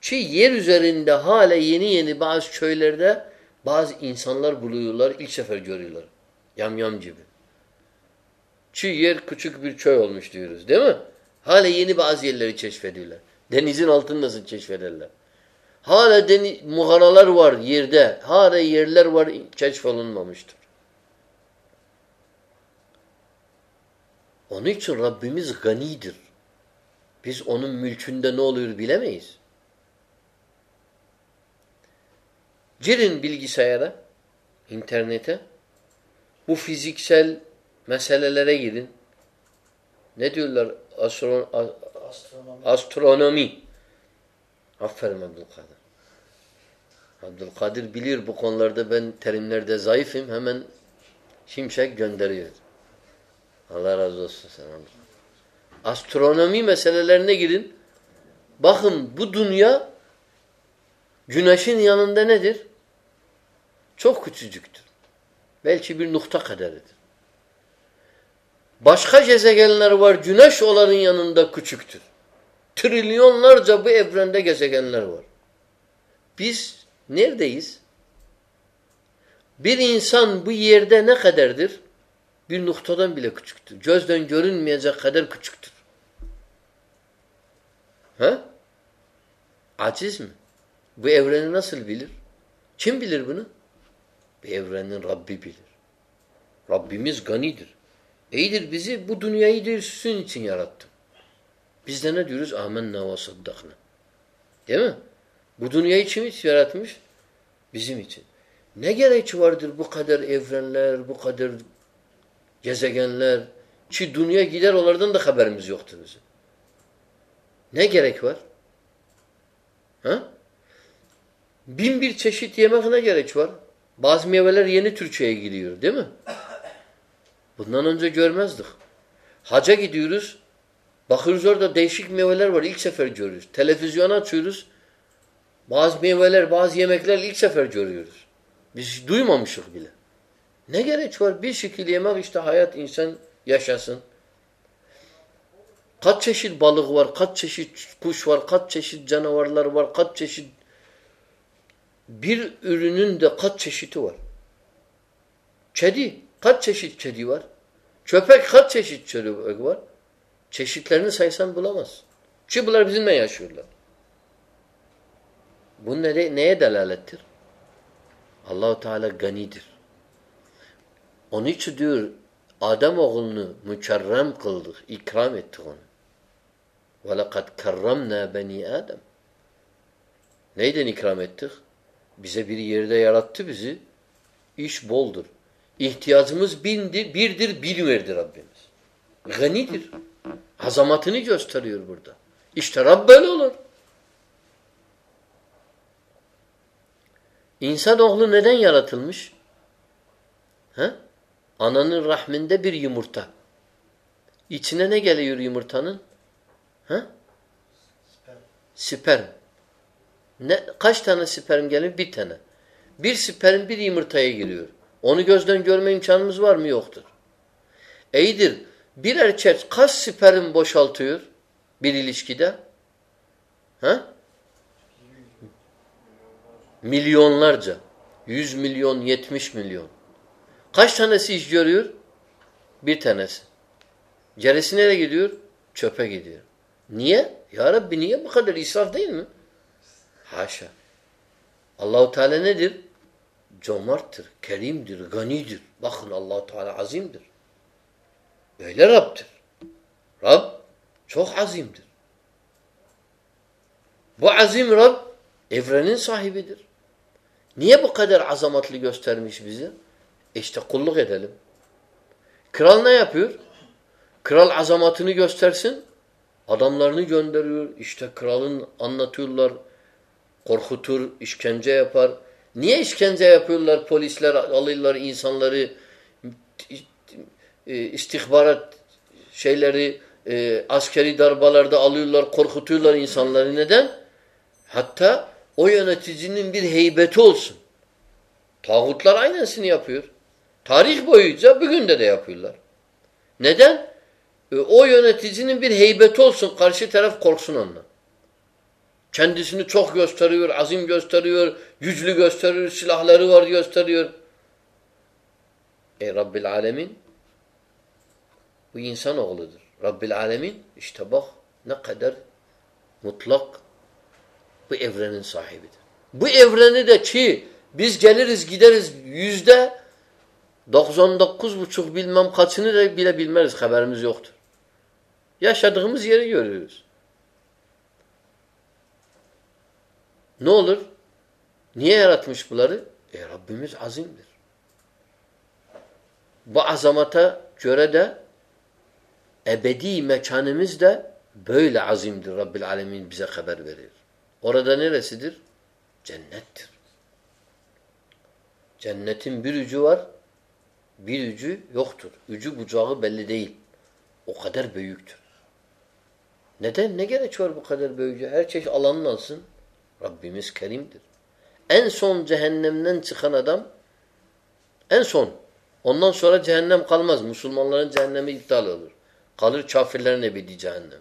Ki yer üzerinde hala yeni yeni bazı köylerde bazı insanlar buluyorlar, ilk sefer görüyorlar. Yamyam gibi. Ki yer küçük bir köy olmuş diyoruz değil mi? Hala yeni bazı yerleri keşfediyorlar. Denizin altını nasıl keşfederler? Hala deniz, muharalar var yerde. Hala yerler var keşfolunmamıştır. Onun için Rabbimiz ganidir. Biz onun mülkünde ne oluyor bilemeyiz. Girin bilgisayara, internete. Bu fiziksel meselelere girin. Ne diyorlar? Astron astronomi. astronomi. Aferin Abdülkadir. Abdülkadir bilir bu konularda ben terimlerde zayıfım. Hemen şimşek gönderiyor. Allah razı olsun sana. Astronomi meselelerine girin. Bakın bu dünya güneşin yanında nedir? Çok küçücüktür. Belki bir nokta kadarıdır. Başka gezegenler var güneş olanın yanında küçüktür. Trilyonlarca bu evrende gezegenler var. Biz neredeyiz? Bir insan bu yerde ne kadardır? Bir noktadan bile küçüktür. Gözden görünmeyecek kadar küçüktür. Ha? Aciz mi? Bu evreni nasıl bilir? Kim bilir bunu? Bu evrenin Rabbi bilir. Rabbimiz ganidir. İyidir bizi bu dünyayı değil sizin için yarattım. Biz de ne diyoruz? Amenna ve saddakna. Değil mi? Bu dünyayı kim için yaratmış? Bizim için. Ne gerek vardır bu kadar evrenler, bu kadar gezegenler? Ki dünya gider onlardan da haberimiz yoktur bizim. Ne gerek var? Ha? Bin bir çeşit yemek ne gerek var? Bazı meyveler yeni Türkiye'ye gidiyor değil mi? Bundan önce görmezdik. Haca gidiyoruz. Bakıyoruz orada değişik meyveler var. İlk sefer görüyoruz. Televizyonu açıyoruz. Bazı meyveler, bazı yemekler ilk sefer görüyoruz. Biz duymamışık bile. Ne gerek var? Bir şekilde yemek işte hayat insan yaşasın. Kaç çeşit balık var, kaç çeşit kuş var, kaç çeşit canavarlar var, kaç çeşit bir ürünün de kaç çeşiti var. Kedi, kaç çeşit kedi var? Köpek kaç çeşit köpek var? Çeşitlerini saysan bulamaz. Çünkü bunlar bizimle yaşıyorlar. Bu ne, neye delalettir? Allahu Teala ganidir. Onun için diyor Adem oğlunu mükerrem kıldık, ikram ettik onu. وَلَقَدْ كَرَّمْنَا beni Adem. Neyden ikram ettik? Bize bir yerde yarattı bizi. İş boldur. İhtiyacımız bindir, birdir, bilverdi Rabbimiz. Ganidir. Azamatını gösteriyor burada. İşte Rab böyle olur. İnsanoğlu neden yaratılmış? He? Ananın rahminde bir yumurta. İçine ne geliyor yumurtanın? He? Sperm. Sperm. Ne, kaç tane sperm gelir? Bir tane. Bir sperm bir yumurtaya giriyor. Onu gözden görme imkanımız var mı? Yoktur. İyidir. Bir erkek kaç sperm boşaltıyor bir ilişkide? Ha? Milyonlarca. Yüz milyon, yetmiş milyon. Kaç tanesi iş görüyor? Bir tanesi. Gerisi nereye gidiyor? Çöpe gidiyor. Niye? Ya Rabbi niye bu kadar israf değil mi? Haşa. Allahu Teala nedir? Cömerttir, kerimdir, ganidir. Bakın Allahu Teala azimdir. Böyle Rab'dır. Rab çok azimdir. Bu azim Rab evrenin sahibidir. Niye bu kadar azamatlı göstermiş bizi? İşte kulluk edelim. Kral ne yapıyor? Kral azamatını göstersin. Adamlarını gönderiyor. İşte kralın anlatıyorlar. Korkutur, işkence yapar. Niye işkence yapıyorlar? Polisler alırlar insanları e, istihbarat şeyleri e, askeri darbalarda alıyorlar, korkutuyorlar insanları. Neden? Hatta o yöneticinin bir heybeti olsun. Tağutlar aynısını yapıyor. Tarih boyunca bugün de de yapıyorlar. Neden? E, o yöneticinin bir heybeti olsun. Karşı taraf korksun ondan. Kendisini çok gösteriyor, azim gösteriyor, güçlü gösteriyor, silahları var gösteriyor. Ey Rabbil Alemin bu insan oğludur. Rabbil Alemin işte bak ne kadar mutlak bu evrenin sahibidir. Bu evreni de ki biz geliriz gideriz yüzde 99 buçuk bilmem kaçını da bile bilmeriz haberimiz yoktur. Yaşadığımız yeri görüyoruz. Ne olur? Niye yaratmış bunları? E Rabbimiz azimdir. Bu azamata göre de ebedi mekanımız da böyle azimdir. Rabbil Alemin bize haber verir. Orada neresidir? Cennettir. Cennetin bir ucu var, bir ucu yoktur. Ucu bucağı belli değil. O kadar büyüktür. Neden? Ne gerek var bu kadar büyüce? Her çeşit alanın alsın. Rabbimiz kerimdir. En son cehennemden çıkan adam en son. Ondan sonra cehennem kalmaz. Müslümanların cehennemi iptal olur. Kalır kafirlerin ebedi cehennem.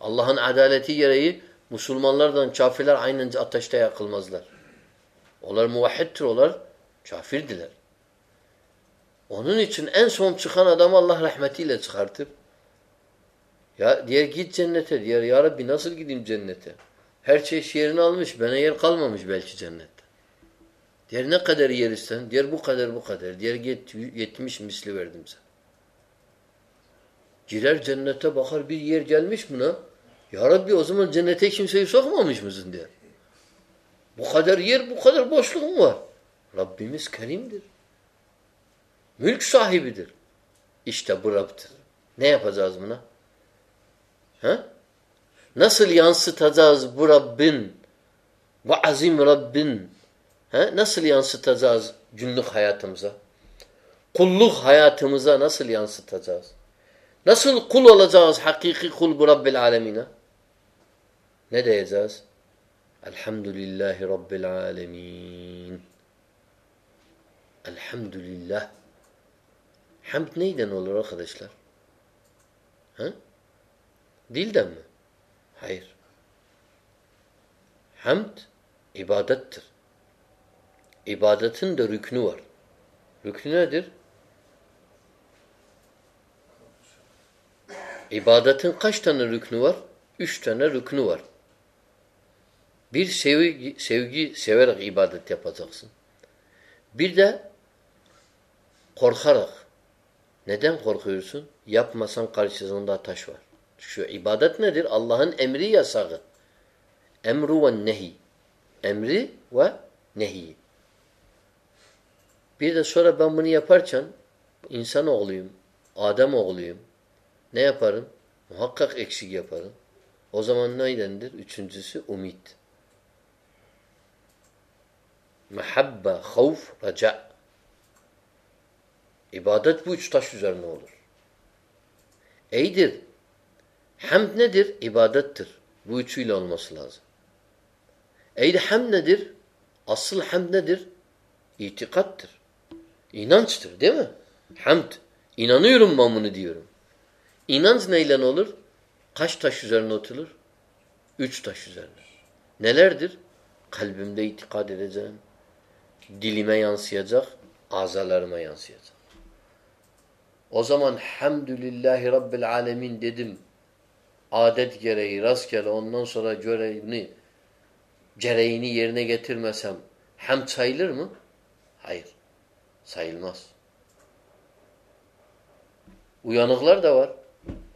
Allah'ın adaleti gereği Müslümanlardan kafirler aynen ateşte yakılmazlar. Onlar muvahhiddir, onlar kafirdiler. Onun için en son çıkan adamı Allah rahmetiyle çıkartır. Ya diğer git cennete. Diğer ya Rabbi nasıl gideyim cennete? Her şey yerini almış. Bana yer kalmamış belki cennette. Diğer ne kadar yer isten? Diğer bu kadar bu kadar. Diğer yetmiş misli verdim sana. Girer cennete bakar bir yer gelmiş buna. Ya Rabbi o zaman cennete kimseyi sokmamış mısın diye. Bu kadar yer, bu kadar boşluk mu var? Rabbimiz kerimdir. Mülk sahibidir. İşte bu Rab'dır. Ne yapacağız buna? Ha? Nasıl yansıtacağız bu Rabbin, bu azim Rabbin? Ha? Nasıl yansıtacağız günlük hayatımıza? Kulluk hayatımıza nasıl yansıtacağız? Nasıl kul olacağız hakiki kul bu Rabbil alemine? Ne diyeceğiz? Elhamdülillahi Rabbil alemin. Elhamdülillah. Hamd neyden olur arkadaşlar? Ha? Dilden mi? Hayır. Hamd ibadettir. İbadetin de rüknü var. Rüknü nedir? İbadetin kaç tane rüknü var? Üç tane rüknü var. Bir sevgi, sevgi severek ibadet yapacaksın. Bir de korkarak. Neden korkuyorsun? Yapmasan karşısında taş var. Şu ibadet nedir? Allah'ın emri yasağı. Emru ve nehi. Emri ve nehi. Bir de sonra ben bunu yaparken insan oğluyum, Adem oğluyum. Ne yaparım? Muhakkak eksik yaparım. O zaman neydendir? Üçüncüsü umit. Mehabbe, havf, raca. İbadet bu üç taş üzerine olur. Eydir. Hamd nedir? İbadettir. Bu üçüyle olması lazım. Eydi hamd nedir? Asıl hamd nedir? İtikattır. İnançtır değil mi? Hamd. İnanıyorum ben bunu diyorum. İnanç neyle olur? Kaç taş üzerine oturur? Üç taş üzerine. Nelerdir? Kalbimde itikad edeceğim. Dilime yansıyacak. Azalarıma yansıyacak. O zaman hamdülillahi rabbil alemin dedim. Adet gereği rastgele ondan sonra görevini gereğini yerine getirmesem hem sayılır mı? Hayır. Sayılmaz. Uyanıklar da var.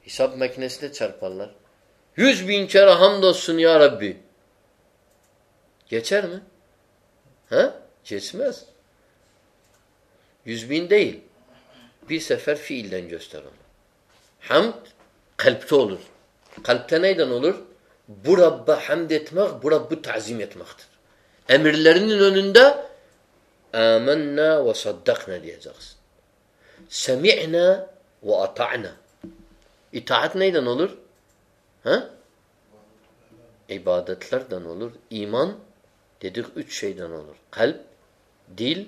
Hesap makinesiyle çarparlar. Yüz bin kere hamdolsun ya Rabbi. Geçer mi? Ha? Geçmez. Yüz bin değil. Bir sefer fiilden göster onu. Hamd kalpte olur. Kalpte neyden olur? bu Rabb'a hamd etmek, bu Rabb'ı tazim etmektir. Emirlerinin önünde amenna ve saddakna diyeceksin. Semi'na ve ata'na. İtaat neyden olur? Ha? İbadetlerden olur. İman dedik üç şeyden olur. Kalp, dil,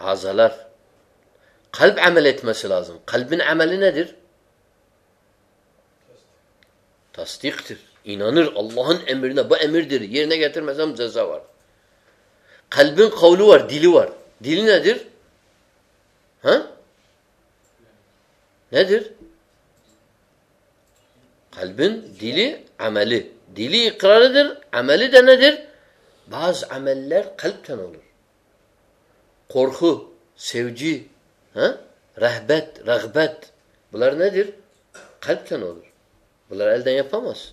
azalar. Kalp amel etmesi lazım. Kalbin ameli nedir? Tasdiktir. İnanır Allah'ın emrine. Bu emirdir. Yerine getirmesem ceza var. Kalbin kavlu var, dili var. Dili nedir? Ha? Nedir? Kalbin dili ameli. Dili ikrarıdır, ameli de nedir? Bazı ameller kalpten olur. Korku, sevci, ha? rehbet, rağbet. Bunlar nedir? Kalpten olur. Bunlar elden yapamaz.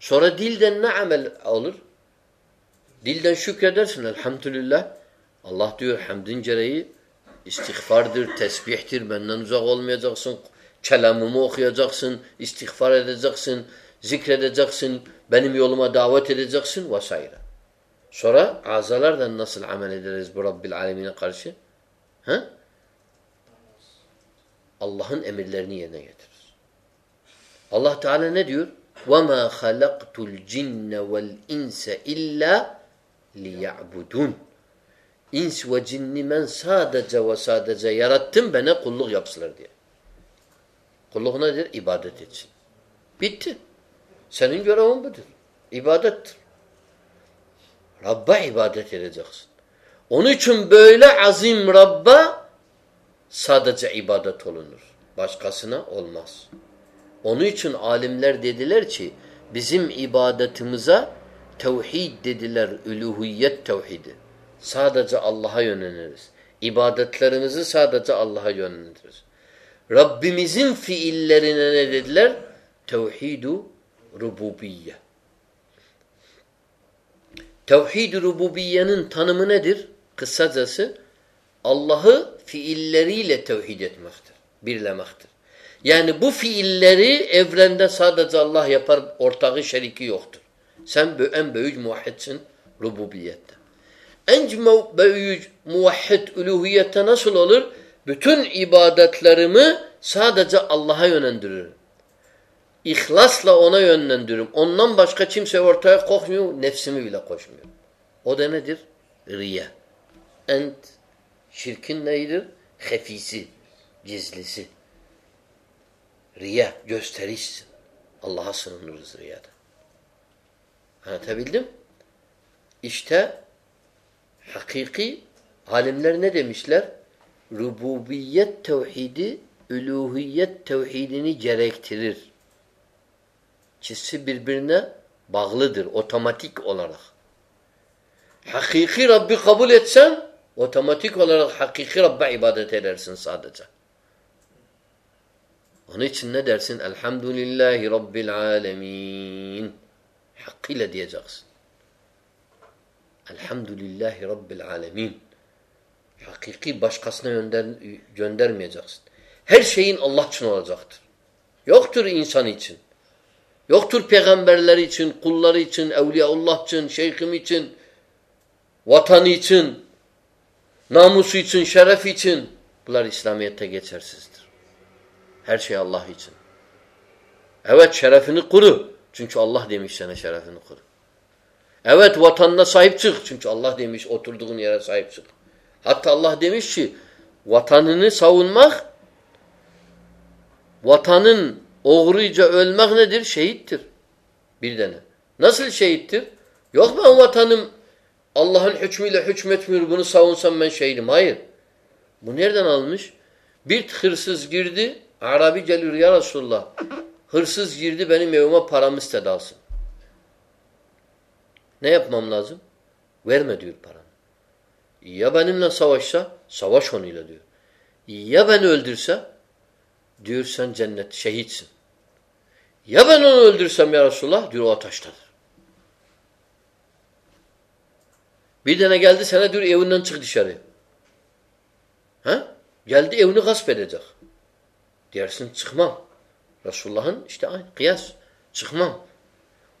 Sonra dilden ne amel olur? Dilden şükredersin elhamdülillah. Allah diyor hamdin gereği istiğfardır, tesbihtir, benden uzak olmayacaksın. Kelamımı okuyacaksın, istiğfar edeceksin, zikredeceksin, benim yoluma davet edeceksin vs. Sonra azalardan nasıl amel ederiz bu Rabbil Alemine karşı? Ha? Allah'ın emirlerini yerine getiririz. Allah Teala ne diyor? وَمَا خَلَقْتُ الْجِنَّ وَالْاِنْسَ اِلَّا liya'budun. İns ve cinni ben sadece ve sadece yarattım bana kulluk yapsınlar diye. Kulluk nedir? İbadet etsin. Bitti. Senin görevin budur. İbadettir. Rabb'a ibadet edeceksin. Onun için böyle azim Rabb'a sadece ibadet olunur. Başkasına olmaz. Onun için alimler dediler ki bizim ibadetimize tevhid dediler, üluhiyet tevhidi. Sadece Allah'a yöneliriz. İbadetlerimizi sadece Allah'a yöneliriz. Rabbimizin fiillerine ne dediler? Tevhidu rububiyye. Tevhid-i rububiyyenin tanımı nedir? Kısacası Allah'ı fiilleriyle tevhid etmektir, birlemektir. Yani bu fiilleri evrende sadece Allah yapar, ortağı şeriki yoktur. Sen en büyük muvahhidsin rububiyette. En büyük muvahhid uluhiyette nasıl olur? Bütün ibadetlerimi sadece Allah'a yönlendiririm. İhlasla ona yönlendiririm. Ondan başka kimse ortaya koşmuyor, nefsimi bile koşmuyor. O da nedir? Riya. Ent şirkin neydir? Hefisi, gizlisi. Riya, gösterişsin. Allah'a sığınırız riyada. Anlatabildim? İşte hakiki alimler ne demişler? Rububiyet tevhidi üluhiyet tevhidini gerektirir. İkisi birbirine bağlıdır otomatik olarak. Hakiki Rabbi kabul etsen otomatik olarak hakiki Rabb'e ibadet edersin sadece. Onun için ne dersin? Elhamdülillahi Rabbil alemin. Hakkıyla diyeceksin. Elhamdülillahi Rabbil alemin. Hakiki başkasına gönder, göndermeyeceksin. Her şeyin Allah için olacaktır. Yoktur insan için. Yoktur peygamberler için, kulları için, evliyaullah için, şeyhim için, vatanı için, namusu için, şeref için. Bunlar İslamiyet'te geçersizdir. Her şey Allah için. Evet şerefini kuru. Çünkü Allah demiş sana şerefini koru. Evet vatanına sahip çık. Çünkü Allah demiş oturduğun yere sahip çık. Hatta Allah demiş ki vatanını savunmak vatanın oğruyca ölmek nedir? Şehittir. Bir tane. Nasıl şehittir? Yok ben vatanım Allah'ın hükmüyle hükmetmiyor bunu savunsam ben şehidim. Hayır. Bu nereden almış? Bir hırsız girdi. Arabi geliyor ya Resulullah. Hırsız girdi benim evime paramı istedi alsın. Ne yapmam lazım? Verme diyor paranı. Ya benimle savaşsa savaş onuyla diyor. Ya beni öldürse diyor sen cennet şehitsin. Ya ben onu öldürsem ya Resulullah diyor o ateştedir. Bir tane geldi sana diyor evinden çık dışarı. Ha? Geldi evini gasp edecek. Dersin çıkmam. Resulullah'ın işte aynı kıyas. Çıkmam.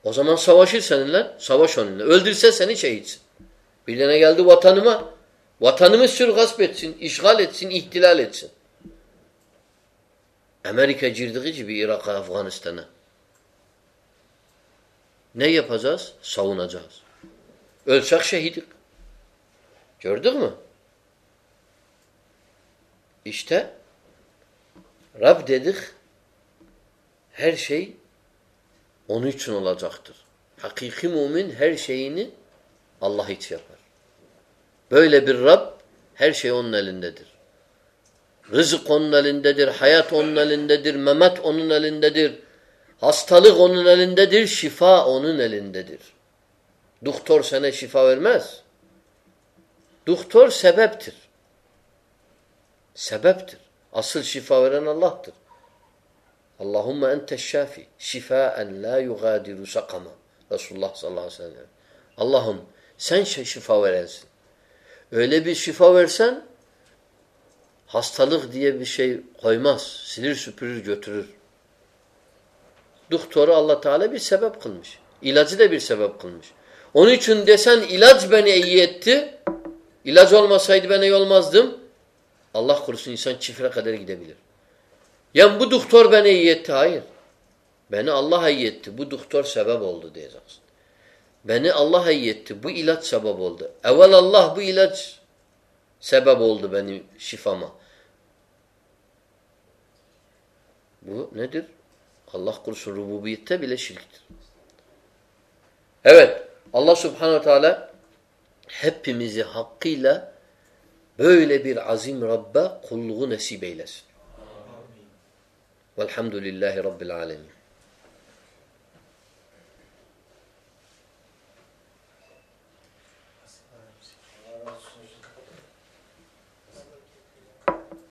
O zaman savaşır seninle, savaş onunla. Öldürse seni şehitsin. Bir tane geldi vatanıma, vatanımı sür gasp etsin, işgal etsin, ihtilal etsin. Amerika girdiği gibi Irak'a, Afganistan'a. Ne yapacağız? Savunacağız. Ölsek şehidik. Gördük mü? İşte Rab dedik her şey onun için olacaktır. Hakiki mümin her şeyini Allah için yapar. Böyle bir Rab her şey onun elindedir. Rızık onun elindedir, hayat onun elindedir, memet onun elindedir. Hastalık onun elindedir, şifa onun elindedir. Doktor sana şifa vermez. Doktor sebeptir. Sebeptir. Asıl şifa veren Allah'tır. Allahümme ente şafi şifaen la yugadiru sakama. Resulullah sallallahu aleyhi ve sellem. Allah'ım sen şifa verensin. Öyle bir şifa versen hastalık diye bir şey koymaz. Silir süpürür götürür. Doktoru Allah Teala bir sebep kılmış. İlacı da bir sebep kılmış. Onun için desen ilaç beni iyi etti. İlaç olmasaydı ben iyi olmazdım. Allah korusun insan çifre kadar gidebilir. Yani bu doktor beni iyi etti. Hayır. Beni Allah iyi etti. Bu doktor sebep oldu diyeceksin. Beni Allah iyi etti. Bu ilaç sebep oldu. Evvel Allah bu ilaç sebep oldu benim şifama. Bu nedir? Allah korusun rububiyette bile şirktir. Evet. Allah subhanehu teala hepimizi hakkıyla böyle bir azim Rabbe kulluğu nasip eylesin. Velhamdülillahi Rabbil alemin.